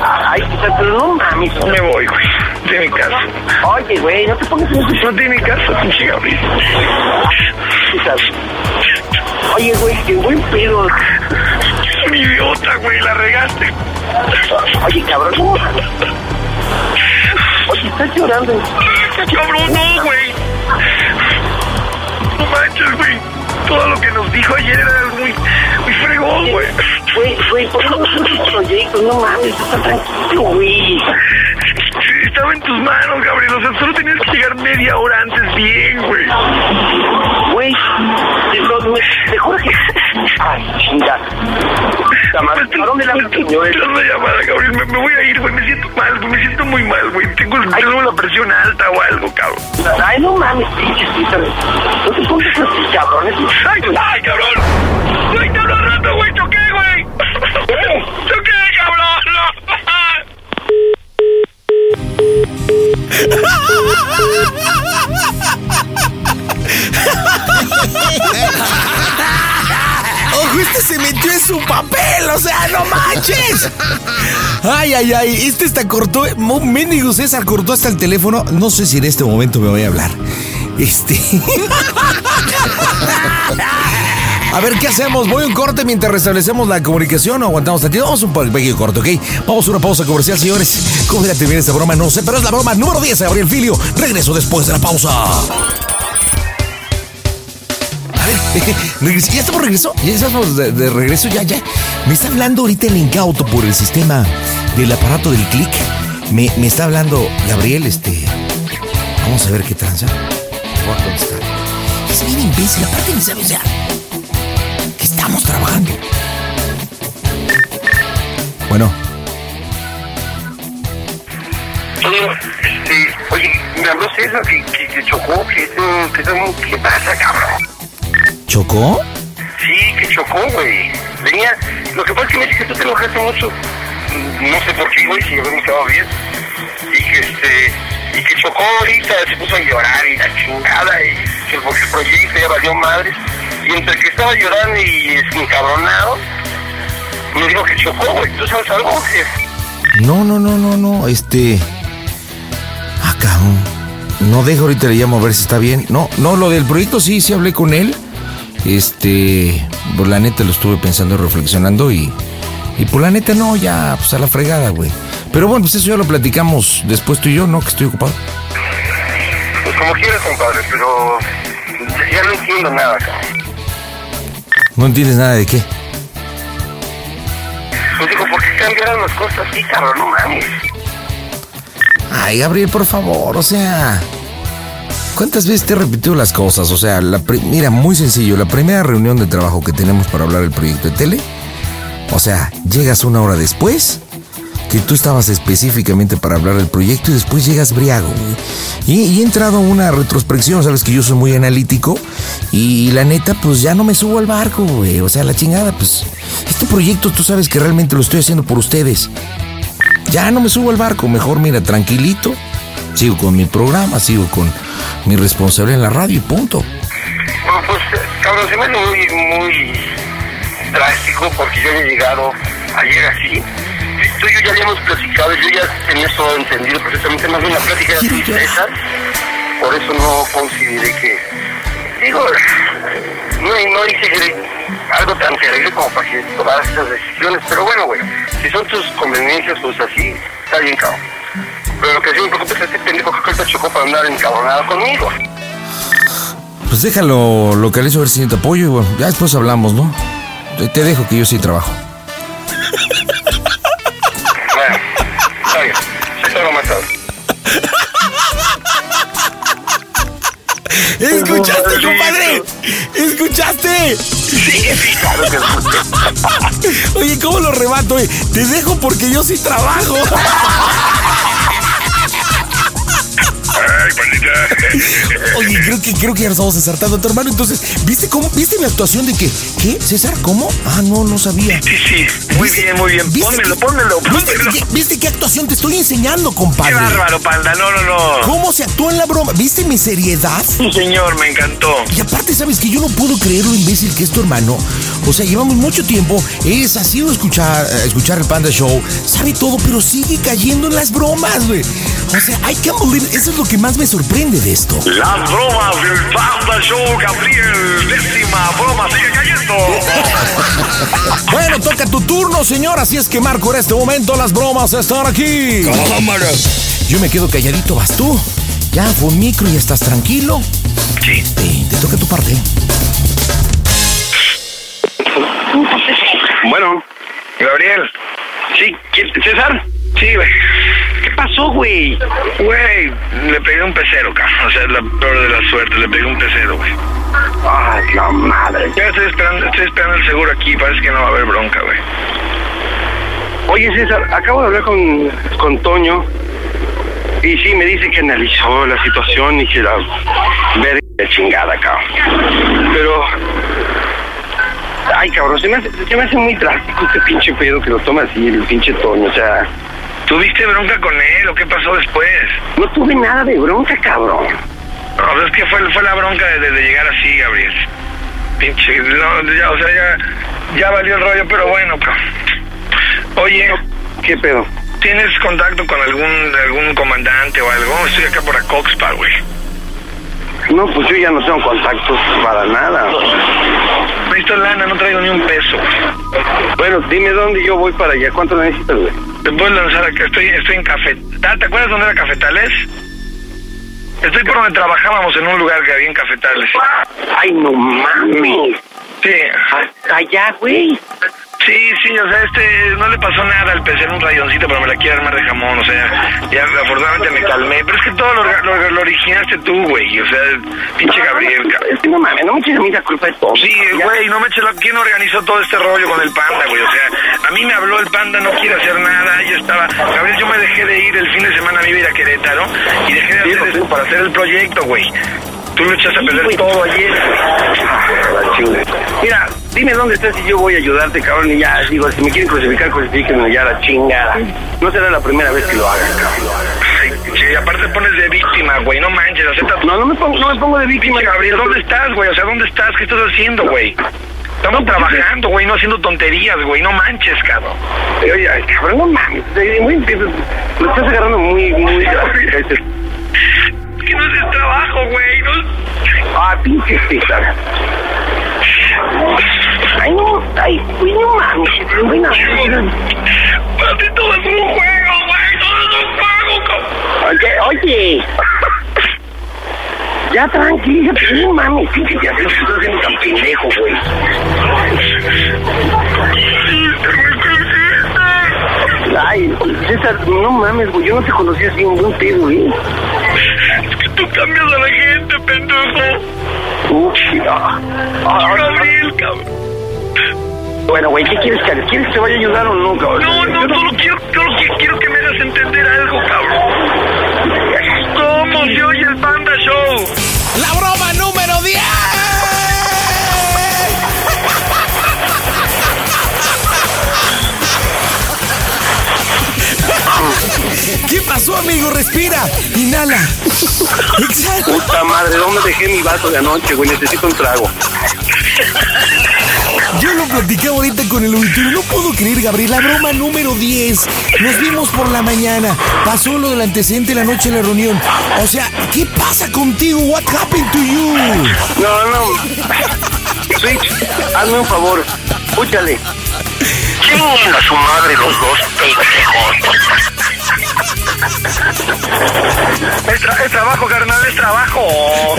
Speaker 18: Ay, pero no mames.
Speaker 16: Me voy, güey, de mi casa.
Speaker 18: Oye, güey, no te pongas así.
Speaker 16: No de mi casa, pinche Gabriel.
Speaker 18: Oye, güey, qué buen pedo.
Speaker 16: Mi idiota, güey, la regaste.
Speaker 18: Oye, cabrón, mames. Oye, estás llorando.
Speaker 16: Cabrón, no, güey. No manches, güey. Todo lo que nos dijo ayer era muy fregón, güey.
Speaker 18: Güey, güey, ¿por qué no mames, está tranquilo, güey.
Speaker 16: Estaba en tus manos, Gabriel. O sea, solo tenías que llegar media hora antes bien, güey.
Speaker 18: Güey, te, juro que... Ay, chinga. ¿A dónde la?
Speaker 16: Te una llamada, Gabriel. Me, me voy a ir, güey. Me siento mal, güey. Me siento muy mal, güey. Tengo, tengo la presión alta o algo, cabrón.
Speaker 18: Ay, no mames, pinche César. No te pongas así, cabrón. Es-
Speaker 16: ¡Ay, ay, cabrón! ¡Ay, te hablo rato, güey! ¡Choqué, güey! ¡Choqué, cabrón!
Speaker 6: ¡Ojo, este se metió en su papel! ¡O sea, no manches! Ay, ay, ay, este está cortó. Mendigo César cortó hasta el teléfono. No sé si en este momento me voy a hablar. Este. A ver, ¿qué hacemos? ¿Voy a un corte mientras restablecemos la comunicación o aguantamos tantito? Vamos a un pequeño corte, ¿ok? Vamos a una pausa comercial, señores. ¿Cómo irá esta broma? No sé, pero es la broma número 10 de Gabriel Filio. Regreso después de la pausa. A ver, ya estamos regreso. Ya estamos de, regreso, ya, ya. Me está hablando ahorita el incauto por el sistema del aparato del clic. Me, me está hablando Gabriel, este. Vamos a ver qué tranza. Voy. Es bien imbécil, aparte ni sabe, o. Estamos trabajando. Bueno,
Speaker 18: Este, oye, me habló César que, que, que chocó, que, que, que, ¿qué pasa, cabrón?
Speaker 6: ¿chocó?
Speaker 18: Sí, que chocó, güey. Venía, lo que pasa es que me dice que tú te enojaste mucho. No sé por qué, güey, si habíamos quedado bien. Y que este, y que chocó ahorita, se puso a llorar y la chingada, y que el proyecto ya valió madres. Y entre que estaba llorando y encabronado, me dijo que chocó, güey. ¿Tú sabes algo? Que
Speaker 6: No, no, no, no, no, este... Ah, cabrón. No dejo, ahorita le llamo a ver si está bien. No, no, lo del proyecto sí, sí hablé con él. Este, pues la neta lo estuve pensando, reflexionando y... Y por la neta no, ya, pues a la fregada, güey. Pero bueno, pues eso ya lo platicamos después tú y yo, ¿no? Que estoy ocupado.
Speaker 3: Pues como quieras, compadre, pero ya no entiendo nada, cabrón.
Speaker 6: ¿No entiendes nada de qué?
Speaker 3: Pues digo, ¿por qué cambiaron las cosas así, cabrón? No mames.
Speaker 6: Ay, Gabriel, por favor, o sea... ¿Cuántas veces te he repetido las cosas? O sea, la mira, muy sencillo, la primera reunión de trabajo que tenemos para hablar del proyecto de tele, o sea, llegas una hora después, que tú estabas específicamente para hablar del proyecto y después llegas briago. Y, y he entrado a una retrospección, sabes que yo soy muy analítico y, la neta, pues ya no me subo al barco, güey. O sea, la chingada, pues este proyecto tú sabes que realmente lo estoy haciendo por ustedes. Ya no me subo al barco, mejor mira, tranquilito, sigo con mi programa, sigo con mi responsabilidad en la radio y punto.
Speaker 3: Bueno, pues, cabrón, se me hace muy, muy drástico porque yo he llegado ayer así. Tú y yo ya habíamos platicado, yo ya tenía todo entendido perfectamente, más bien la plática era César. Por eso no consideré que. Digo, no, no hice que- algo tan terrible como para que tomaras esas decisiones, pero bueno, güey, si son tus conveniencias, pues así, está bien, cabrón. Pero lo que sí me preocupa es este pendejo que ahorita chocó para andar encabronado conmigo.
Speaker 6: Pues déjalo, localizo a ver si te apoyo y bueno, ya después hablamos, ¿no? Te dejo que yo sí trabajo.
Speaker 3: Más tarde.
Speaker 6: ¿Escuchaste, compadre? ¿Escuchaste?
Speaker 3: Sí, sí, claro que escuché.
Speaker 6: Oye, ¿cómo lo remato? eh? Te dejo porque yo sí trabajo.
Speaker 16: Ay.
Speaker 6: Oye, creo que, creo que ya nos estamos acertando a tu hermano. Entonces, ¿viste cómo? ¿Viste mi actuación de que? ¿Qué? ¿César? ¿Cómo? Ah, no, no sabía.
Speaker 16: Sí, sí. Muy bien, muy bien.
Speaker 6: ¿Viste
Speaker 16: Pónmelo, pónmelo,
Speaker 6: ¿Viste,
Speaker 16: pónmelo.
Speaker 6: ¿Viste qué actuación te estoy enseñando,
Speaker 16: Qué
Speaker 6: compadre?
Speaker 16: bárbaro, panda. No, no, no.
Speaker 6: ¿Cómo se actuó en la broma? ¿Viste mi seriedad?
Speaker 16: Sí, señor, me encantó.
Speaker 6: Y aparte, ¿sabes que Yo no puedo creer lo imbécil que es tu hermano. O sea, llevamos mucho tiempo. Es así de escuchar, eh, escuchar el Panda Show. Sabe todo, pero sigue cayendo en las bromas, güey. O sea, I can't believe. Eso es lo que más me sorprende de esto.
Speaker 16: Las bromas del Panda Show, Gabriel. Décima broma sigue cayendo.
Speaker 6: Bueno, toca tu turno, señor. Así es que marco en este momento las bromas están aquí.
Speaker 16: Cámara.
Speaker 6: Yo me quedo calladito, vas tú. Ya fue un micro y estás tranquilo.
Speaker 16: Sí.
Speaker 6: Te, te toca tu parte.
Speaker 16: Bueno, Gabriel. Sí, ¿quién- ¿César? Sí, güey. ¿Qué pasó, güey? Güey, le pegué un pecero, cabrón. O sea, es la peor de las suertes. Le pegué un pecero, güey.
Speaker 3: Ay, la madre.
Speaker 16: Ya estoy esperando, estoy esperando el seguro aquí. Parece que no va a haber bronca, güey.
Speaker 3: Oye, César, acabo de hablar con, con Toño y sí, me dice que analizó la situación y que la verga de chingada, cabrón. Pero, ay, cabrón, se me, hace, se me hace muy drástico este pinche pedo que lo toma así el pinche Toño, o sea,
Speaker 16: ¿Tuviste bronca con él o qué pasó después?
Speaker 3: no tuve nada de bronca, cabrón.
Speaker 16: No, es que fue, fue la bronca de llegar así, Gabriel. Pinche, no, ya, o sea, ya, ya valió el rollo, pero bueno, cabrón. Oye,
Speaker 3: ¿Qué pedo?
Speaker 16: ¿tienes contacto con algún algún comandante o algo? Estoy acá por Acoxpa, güey.
Speaker 3: No, pues yo ya no tengo contactos para nada.
Speaker 16: Necesito lana, no traigo ni un peso.
Speaker 3: Bueno, dime dónde yo voy para allá. ¿Cuánto necesitas, güey?
Speaker 16: Te puedo lanzar acá, estoy, estoy en Café. Ah, ¿Te acuerdas dónde era Cafetales? Estoy por donde trabajábamos en un lugar que había en Cafetales.
Speaker 3: Ay, no mames.
Speaker 16: Sí,
Speaker 3: Hasta allá, güey.
Speaker 16: Sí, sí, o sea, este, no le pasó nada al era un rayoncito, pero me la quiere armar de jamón, o sea, ya afortunadamente me calmé. Pero es que todo lo, lo, lo originaste tú, güey, o sea, pinche Gabriel.
Speaker 3: Es que no mames, no me eches a mí la culpa de todo.
Speaker 16: Sí, güey, no me eches la... ¿Quién organizó todo este rollo con el panda, güey? O sea, a mí me habló el panda, no quiere hacer nada, yo estaba... Gabriel, yo me dejé de ir el fin de semana, me iba a ir a Querétaro y dejé de hacer esto para hacer el proyecto, güey. Tú lo echaste a perder todo ayer.
Speaker 3: La chinga. Mira, dime dónde estás y yo voy a ayudarte, cabrón. Y ya, digo, si me quieren crucificar, crucifíquenme ya la chingada. No será la primera vez que lo hagan, cabrón.
Speaker 16: Ay, sí, aparte pones de víctima, güey, no manches, acepta...
Speaker 3: No, no me pongo, no me pongo de víctima.
Speaker 16: Gabriel, ¿dónde estás, güey? O sea, ¿dónde estás? ¿Qué estás haciendo, güey? Estamos trabajando, güey, no haciendo tonterías, güey, no manches, cabrón.
Speaker 3: Oye, cabrón, no mames. Muy, lo estás agarrando muy, muy.
Speaker 16: Que no es el trabajo, güey, no
Speaker 3: Ah, pinche pizza. Ay, no, ay, güey, no mames. Güey, no,
Speaker 16: Para ti todo es un juego, güey, todo es un juego, cabrón.
Speaker 3: Oye, oye. Ya tranquilízate, no mames, pinche ya te estás haciendo tan pendejo, güey. Ay, César, no mames, güey, yo no te conocí así en buen pedo, güey.
Speaker 16: Que tú cambias a la gente, pendejo.
Speaker 3: Ah. Ah,
Speaker 16: Gabriel, cabrón.
Speaker 3: Bueno, güey, ¿qué quieres que haga? ¿Quieres que te vaya a ayudar o no, cabrón?
Speaker 16: No, no, solo quiero, solo que- quiero que me hagas entender algo, cabrón. ¿Cómo se oye el Panda Show?
Speaker 6: La broma número 10. ¿Qué pasó, amigo? Respira. Inhala. Exacto.
Speaker 3: Puta madre, ¿dónde dejé mi vaso de anoche, güey? Necesito un trago.
Speaker 6: Yo lo platicé ahorita con el auditorio. No puedo creer, Gabriel. La broma número 10. Nos vimos por la mañana. Pasó lo del antecedente la noche de la reunión. O sea, ¿qué pasa contigo? What happened to you?
Speaker 3: No, no. Switch, hazme un favor. Escúchale. Chinguen a su madre los dos pendejos.
Speaker 16: Es, tra- es trabajo, carnal, es trabajo.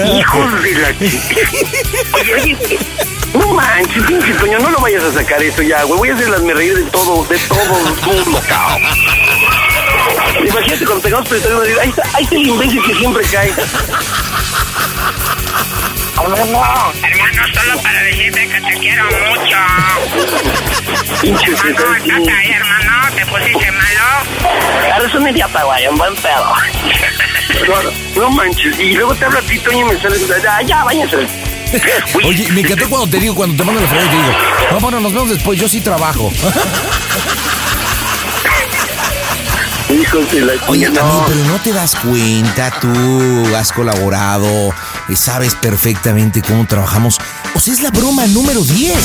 Speaker 3: Hijos de la... Oye, oye, no manches, pinche Toño, no lo vayas a sacar eso ya, güey. Voy a hacerlas reír de todo, de todo el mundo, cabrón. Imagínate cuando tengamos decir, ahí está, ahí está el imbécil que siempre cae.
Speaker 17: Hermano, solo para decirte que te quiero mucho. Hermano, estás ahí, hermano, te pusiste malo.
Speaker 3: Eres un idiota, güey, un buen pedo. No, no manches, y luego te habla a ti, Toño, y me sale, ah, ya, váyanse.
Speaker 6: Oye, me encantó cuando te digo, cuando te mando la frase, te digo, no, bueno, nos vemos después, yo sí trabajo.
Speaker 3: Hijos de la
Speaker 6: Oye,
Speaker 3: no.
Speaker 6: amigo, pero no te das cuenta, tú has colaborado, sabes perfectamente cómo trabajamos. O sea, es la broma número 10.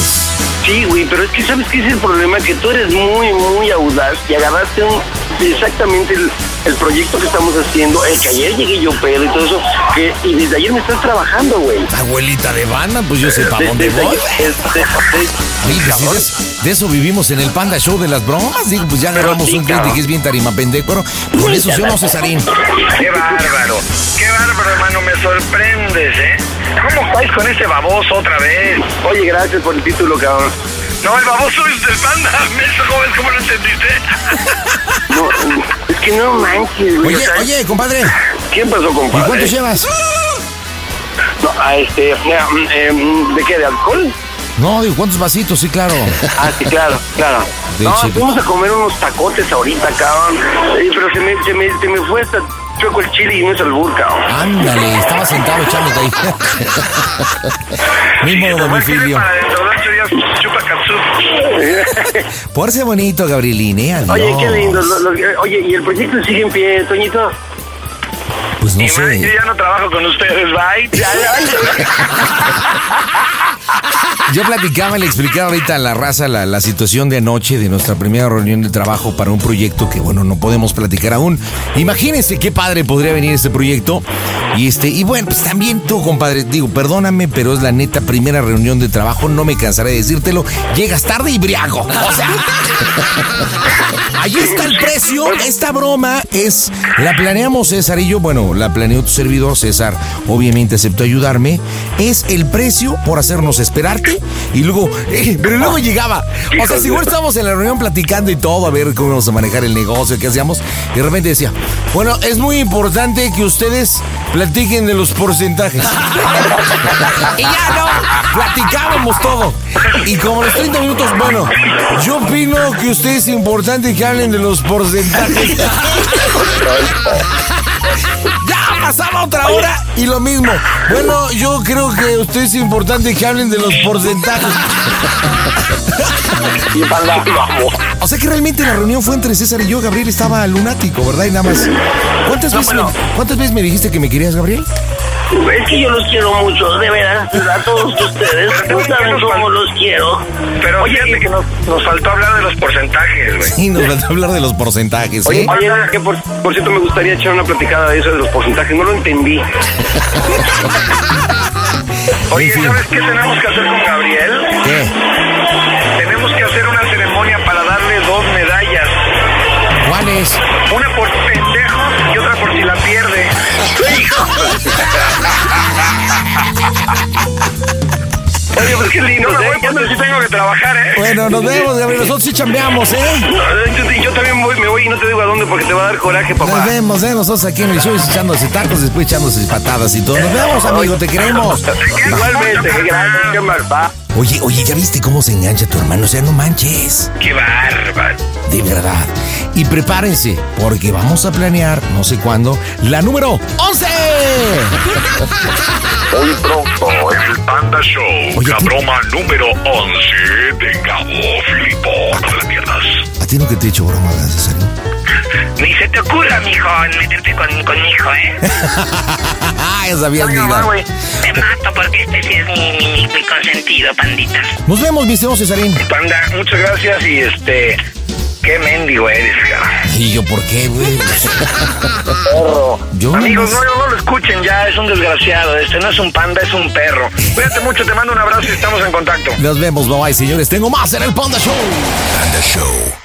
Speaker 3: Sí, güey, pero es que sabes que es el problema, que tú eres muy, muy audaz y agarraste un, exactamente el, el proyecto que estamos haciendo, el que ayer llegué yo pedo y todo eso, que, y desde ayer me estás trabajando, güey.
Speaker 6: Abuelita de banda, pues yo sé para dónde voy. de, eso, de eso vivimos en el Panda Show de las bromas. Digo, pues ya agarramos
Speaker 3: sí,
Speaker 6: un cliente que es bien tarima pendejo, pero con eso o no, Cesarín.
Speaker 16: Qué bárbaro, qué bárbaro, hermano, me sorprendes, ¿eh? ¿Cómo estáis con ese baboso otra vez?
Speaker 3: Oye, gracias por el título, cabrón.
Speaker 16: No, el baboso es del panda, menso joven, ¿cómo lo entendiste?
Speaker 3: No, es que no manches, güey.
Speaker 6: Oye, oye, compadre,
Speaker 3: ¿Qué pasó,
Speaker 6: ¿y
Speaker 3: compadre?
Speaker 6: cuántos llevas?
Speaker 3: No, a este, mira, mm, em, ¿de qué? ¿De alcohol?
Speaker 6: No, digo, ¿cuántos vasitos? Sí, claro.
Speaker 3: Ah, sí, claro, claro.
Speaker 6: De
Speaker 3: No,
Speaker 6: chile.
Speaker 3: fuimos a comer unos tacotes ahorita, cabrón. Eh, pero se me, se me, se me fue hasta chueco el chile y no es albur, cabrón.
Speaker 6: Ándale, estaba sentado echándote ahí. Mismo domicilio.
Speaker 16: Para dentro de ocho días, chupa catsup.
Speaker 6: Porse bonito, Gabrielín, ¿eh? Adiós.
Speaker 3: Oye, qué lindo. lo- lo- oye, ¿y el proyecto sigue en pie, Toñito?
Speaker 6: Pues no
Speaker 16: Y madre, yo
Speaker 6: sé.
Speaker 16: ya no trabajo con ustedes, bye.
Speaker 3: Ya, ya,
Speaker 6: Yo platicaba, le explicaba ahorita a la raza la, la situación de anoche de nuestra primera reunión de trabajo para un proyecto que, bueno, no podemos platicar aún. Imagínense qué padre podría venir este proyecto. Y este, y bueno, pues también tú, compadre, digo, perdóname, pero es la neta primera reunión de trabajo, no me cansaré de decírtelo. Llegas tarde y briago. O sea, ahí está el precio. Esta broma es, la planeamos César y yo, bueno, la planeó tu servidor, César, obviamente aceptó ayudarme. Es el precio por hacernos esperarte y luego, eh, pero luego llegaba. O sea, si igual estábamos en la reunión platicando y todo, a ver cómo vamos a manejar el negocio, qué hacíamos, y de repente decía, bueno, es muy importante que ustedes platiquen de los porcentajes. y ya no, platicábamos todo. Y como los 30 minutos, bueno, yo opino que ustedes es importante que hablen de los porcentajes. Pasaba otra hora y lo mismo. Bueno, yo creo que usted es importante que hablen de los porcentajes. O sea que realmente la reunión fue entre César y yo. Gabriel estaba lunático, ¿verdad? Y nada más. ¿Cuántas,
Speaker 3: No,
Speaker 6: veces,
Speaker 3: bueno.
Speaker 6: me, ¿cuántas veces me dijiste que me querías, Gabriel?
Speaker 5: Es que yo los quiero mucho, de veras, a todos ustedes. No saben cómo los quiero.
Speaker 16: Pero fíjate que nos, nos faltó hablar de los porcentajes, güey.
Speaker 6: Sí, nos falta hablar de los porcentajes,
Speaker 19: Oye,
Speaker 6: ¿eh?
Speaker 19: oye, que por, por cierto me gustaría echar una platicada de eso de los porcentajes, no lo entendí.
Speaker 16: Oye, ¿sabes qué tenemos que hacer con Gabriel?
Speaker 6: ¿Qué?
Speaker 19: Oye, pues qué lindo,
Speaker 16: No me voy porque sí tengo que trabajar, ¿eh?
Speaker 6: Bueno, nos vemos, Gabriel. Nosotros sí chambeamos, ¿eh?
Speaker 19: No, yo, yo también voy, me voy y no te digo a dónde porque te va a dar coraje,
Speaker 6: Nos
Speaker 19: papá.
Speaker 6: vemos, ¿eh? Nosotros aquí en el show echándose tacos, después echándose patadas y todo. Nos vemos, amigo, te queremos.
Speaker 19: Igualmente, gracias, qué mal va.
Speaker 6: Oye, oye, ¿ya viste cómo se engancha tu hermano? O sea, no manches.
Speaker 16: Qué bárbaro.
Speaker 6: De verdad. Y prepárense, porque vamos a planear, no sé cuándo, la número 11.
Speaker 10: Hoy pronto en el Panda Show, la broma número 11 de Gabo la pierdas.
Speaker 6: ¿A ti no que te he hecho broma, Cesarín?
Speaker 17: Ni se te ocurra, mijo, meterte con, con mi hijo, ¿eh?
Speaker 6: Ah, ya sabías, mi vida.
Speaker 17: Te mato porque este sí es mi, mi, mi- consentido, pandita.
Speaker 6: Nos vemos, mi Cesarín.
Speaker 16: Panda, muchas gracias y este. Qué mendigo eres, cara.
Speaker 6: ¿Y yo por qué, güey?
Speaker 16: Perro.
Speaker 6: Yo
Speaker 16: Amigos, no, no lo escuchen ya, es un desgraciado. Este no es un panda, es un perro. Cuídate mucho, te mando un abrazo y estamos en contacto.
Speaker 6: Nos vemos, bye bye, señores. Tengo más en el Panda Show.
Speaker 12: Panda Show.